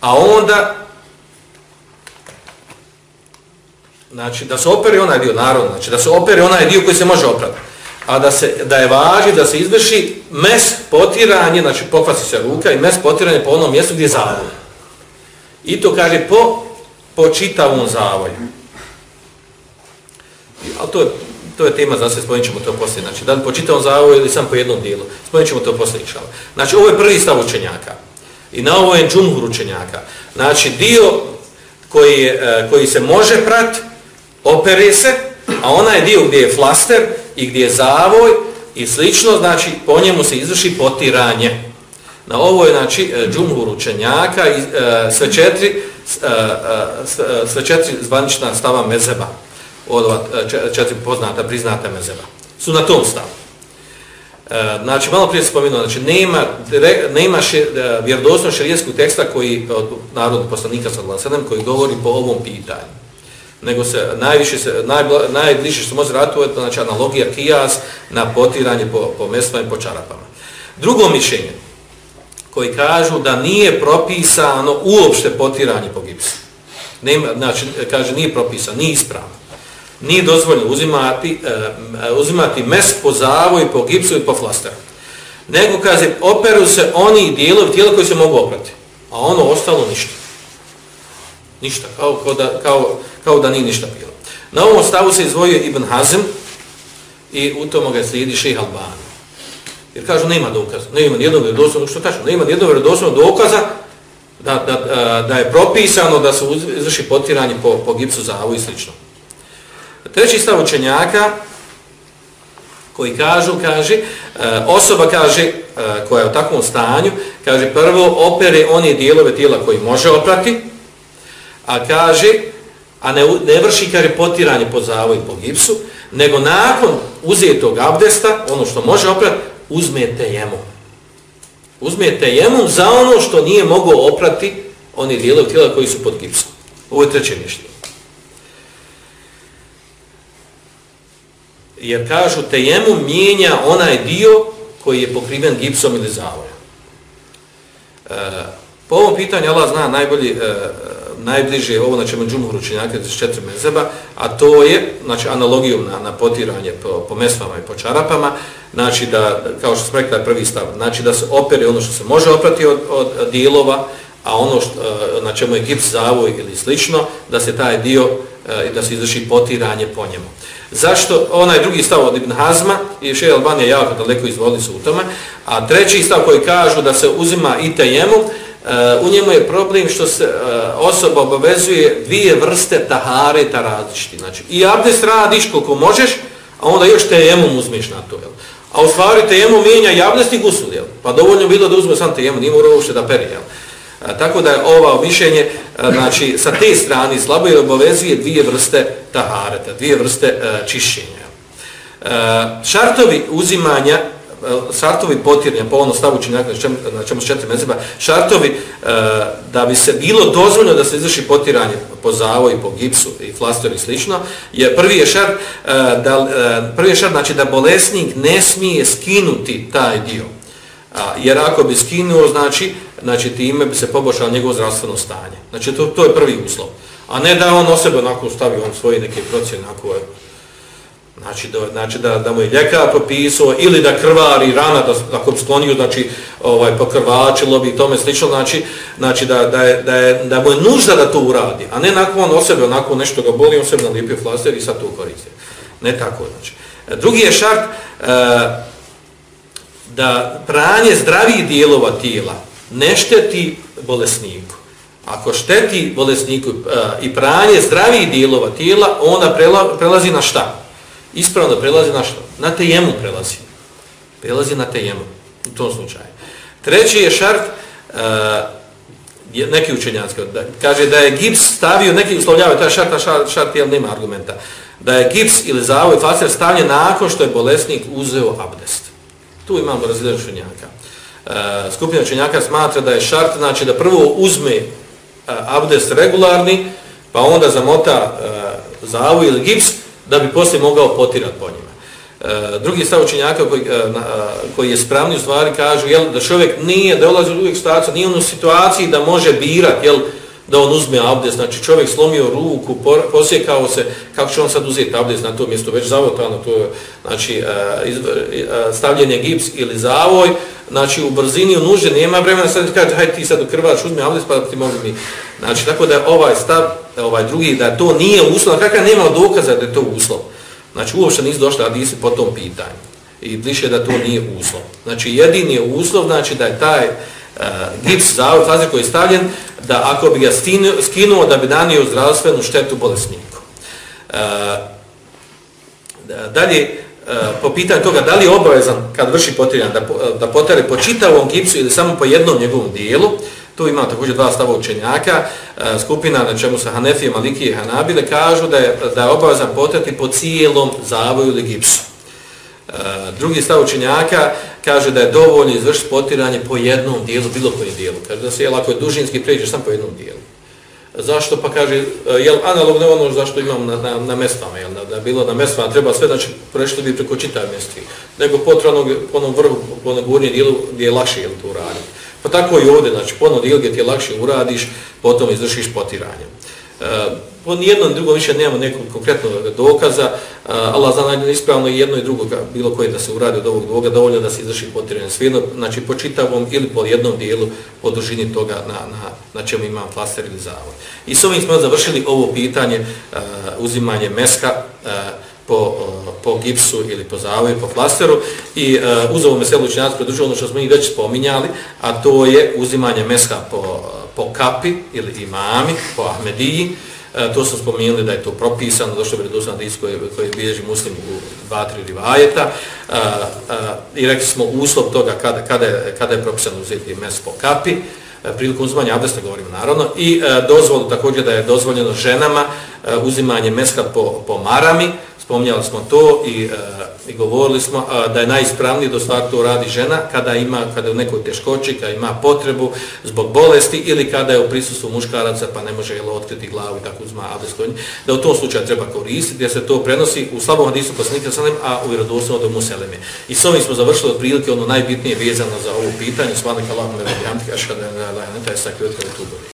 a onda znači da se opere onaj dio naravno, znači da se opere onaj dio koji se može oprati, a da se da je važi da se izvrši mes potiranje, znači pokvasi se ruka i mes potiranje po onom mjestu gdje je zavoj. I to kaže po, po čitavom zavoju. Ali to je, to je tema, za se spojit ćemo to poslije. Znači, da li po čitavom zavoju ili sam po jednom dijelu. spomenut ćemo to poslije inšala. Znači, ovo je prvi stav učenjaka. I na ovo je džumhur učenjaka. Znači, dio koji, je, e, koji se može prati, opere se, a onaj dio gdje je flaster i gdje je zavoj i slično, znači po njemu se izvrši potiranje. Na ovo je znači e, džumhur učenjaka i e, sve četiri sve četiri zvanična stava mezeba od ova e, četiri poznata, priznata mezeba su na tom stavu. E, znači, malo prije spomenuo, znači, nema, nema še, e, vjerodosno šarijetskog teksta koji, od narodnog poslanika sa koji govori po ovom pitanju nego se najviše se najbla, najbliže što može raditi to znači analogija kijas na potiranje po po mestvima i po čarapama. Drugo mišljenje koji kažu da nije propisano uopšte potiranje po gipsu. Nema, znači, kaže, nije propisano, nije ispravno. Nije dozvoljeno uzimati, uh, uzimati mes po zavoj, po gipsu i po flasteru. Nego, kaže, operu se oni dijelovi tijela koji se mogu oprati. A ono ostalo ništa. Ništa, kao, kao, da, kao, kao da nije ništa bilo. Na ovom stavu se izvojio Ibn Hazm i u tomu ga slijedi šeha Albani. Jer kažu, nema dokaza, nema nijednog vjerodoslovnog, što tačno, nema nijednog vjerodoslovnog dokaza da, da, eh, da je propisano da se izvrši potiranje po, po gipsu za i slično. Treći stav učenjaka koji kažu, kaže, e, osoba kaže, e, koja je u takvom stanju, kaže, prvo opere one dijelove tijela koji može oprati, a kaže, a ne, ne vrši kaže potiranje po zavoj po gipsu, nego nakon uzetog abdesta, ono što može oprati, uzmete jemu. Uzmete jemu za ono što nije mogao oprati oni dijelovi tijela koji su pod gipsom. Ovo je treće mišljenje. Jer kažu tejemu mijenja onaj dio koji je pokriven gipsom ili zavojem. E, po ovom pitanju Allah zna najbolji, e, najbliže ovo na čemu džumhur učenjaka iz četiri mezeba, a to je, znači analogijom na, na potiranje po, po mesvama i po čarapama, znači da, kao što smo rekli, prvi stav, znači da se opere ono što se može oprati od, od dijelova, a ono što, e, na čemu je gips zavoj ili slično, da se taj dio, e, i da se izvrši potiranje po njemu. Zašto? Onaj drugi stav od Ibn Hazma, i še Albanija jako daleko izvodi su u tome, a treći stav koji kažu da se uzima i tejemu, e, u njemu je problem što se e, osoba obavezuje dvije vrste tahare ta različiti. Znači, i abdest radiš koliko možeš, a onda još tejemom uzmeš na to. Jel? A u stvari tejemom mijenja i abdest i gusul. Jel? Pa dovoljno bilo da uzme sam tejemom, nije morao uopšte da peri. Jel? E, tako da je ova mišljenje, znači, sa te strane slabo je obavezuje dvije vrste tahareta, dvije vrste e, čišćenja. E, šartovi uzimanja e, šartovi potirnja, po pa ono stavući na čemu, na čemu s četiri mezeba, šartovi e, da bi se bilo dozvoljno da se izvrši potiranje po zavoju, po gipsu i flasteru i slično, je prvi je šart, e, da, e, prvi je šart znači da bolesnik ne smije skinuti taj dio. A, jer ako bi skinuo, znači, znači time bi se poboljšalo njegovo zdravstveno stanje. Znači to, to je prvi uslov. A ne da on o sebe onako stavi on svoje neke procjene, onako Znači, da, znači da, da mu je ljekar propisao ili da krvari rana, da ako bi sklonio, znači ovaj, pokrvačilo bi i tome slično, znači, znači da, da, je, da, je, da mu je nužda da to uradi, a ne nakon on o sebe, onako nešto ga boli, on sebe nalipio flaster i sad to koristi. Ne tako, znači. E, drugi je šart e, da pranje zdravih dijelova tijela ne šteti bolesniku. Ako šteti bolesniku e, i pranje zdravih dijelova tijela, onda prelazi na šta? ispravno prelazi na šta? Na tejemu prelazi. Prelazi na tejemu u tom slučaju. Treći je šart, uh, neki učenjanski, kaže da je gips stavio, neki uslovljavaju taj šart, a šart, šart jel nema argumenta, da je gips ili zavoj facer stavljen nakon što je bolesnik uzeo abdest. Tu imamo razlijeđa učenjaka. Uh, skupina učenjaka smatra da je šart, znači da prvo uzme abdest regularni, pa onda zamota uh, zavoj ili gips, da bi poslije mogao potirati po njima. E, drugi stav učenjaka koji, e, na, koji je spravni u stvari kažu jel, da čovjek nije dolazi u uvijek situaciju, nije on u situaciji da može birat, jel, da on uzme abdest, znači čovjek slomio ruku, posjekao se, kako će on sad uzeti abdest na to mjesto, već zavotano, to je znači, e, e, stavljen je gips ili zavoj, znači u brzini, u nužde, nema vremena sad kaže, hajde ti sad u krvač, uzmi abdest pa ti mogu mi. Znači, tako da ovaj stav, e, ovaj drugi, da to nije uslov, kakav nema dokaza da je to uslov. Znači, uopšte nisu došli adisi po tom pitanju. I bliže da to nije uslov. Znači, jedini je uslov, znači da je taj uh, gips zavoj, fazer koji je stavljen, da ako bi ga skinuo, da bi danio zdravstvenu štetu bolesniku. Uh, dalje, uh, po pitanju toga, da li je obavezan kad vrši potiranje da, da potare po čitavom gipsu ili samo po jednom njegovom dijelu, tu ima također dva stava učenjaka, skupina na čemu sa Hanefije, Maliki i Hanabile kažu da je, da je obavezan potrati po cijelom zavoju ili gipsu. E, drugi stav učenjaka kaže da je dovoljno izvršiti potiranje po jednom dijelu, bilo kojem dijelu. Kaže da se, jel, ako je dužinski, pređeš samo po jednom dijelu. Zašto? Pa kaže, e, jel, analogno ono zašto imamo na, na, na mestama, jel, da, da bilo na mestama, treba sve, znači, prešli bi preko čitav mesti, nego potranog, po onom vrhu, po onom gornjem dijelu, gdje je lakše, jel, to uraditi. Pa tako i ovdje, znači, po onom dijelu gdje ti je lakše uradiš, potom izvršiš potiranje. Eh, po nijednom drugom više nemamo nekog konkretnog dokaza, eh, Allah zna najbolje ispravno i jedno i drugo, bilo koje da se uradi od ovog dvoga, dovoljno da se izvrši potiranje svino, znači po čitavom ili po jednom dijelu po dužini toga na, na, na čemu imam flaster ili zavod. I s ovim smo završili ovo pitanje uh, uzimanje meska uh, po, e, po gipsu ili po zavoju, po plasteru i uh, uz ovo meselu učinjac produžio ono što smo i već spominjali, a to je uzimanje mesha po, po kapi ili imami, po ahmediji, E, to smo spomenuli da je to propisano, došlo bi redosno na koji, koji bilježi muslim u dva, tri rivajeta. E, e, I rekli smo uslov toga kada, kada, je, kada je propisano uzeti mes po kapi, e, prilikom uzimanja abdesta govorimo naravno, i e, dozvolu također da je dozvoljeno ženama e, uzimanje meska po, po marami, Spomnjali smo to i, e, i govorili smo e, da je najispravniji do stvar to radi žena kada ima kada je u nekoj teškoći, kada ima potrebu zbog bolesti ili kada je u prisustvu muškaraca pa ne može jelo otkriti glavu i tako uzma abdest da u tom slučaju treba koristiti jer se to prenosi u slabom hadisu poslanika sallam, a u vjerodostojnom od Museleme. I s ovim smo završili otprilike ono najbitnije vezano za ovo pitanje. Svalik Allahum ve rabbi hamdika ašhadu, an la ilaha illa anta astaghfiruka wa atubu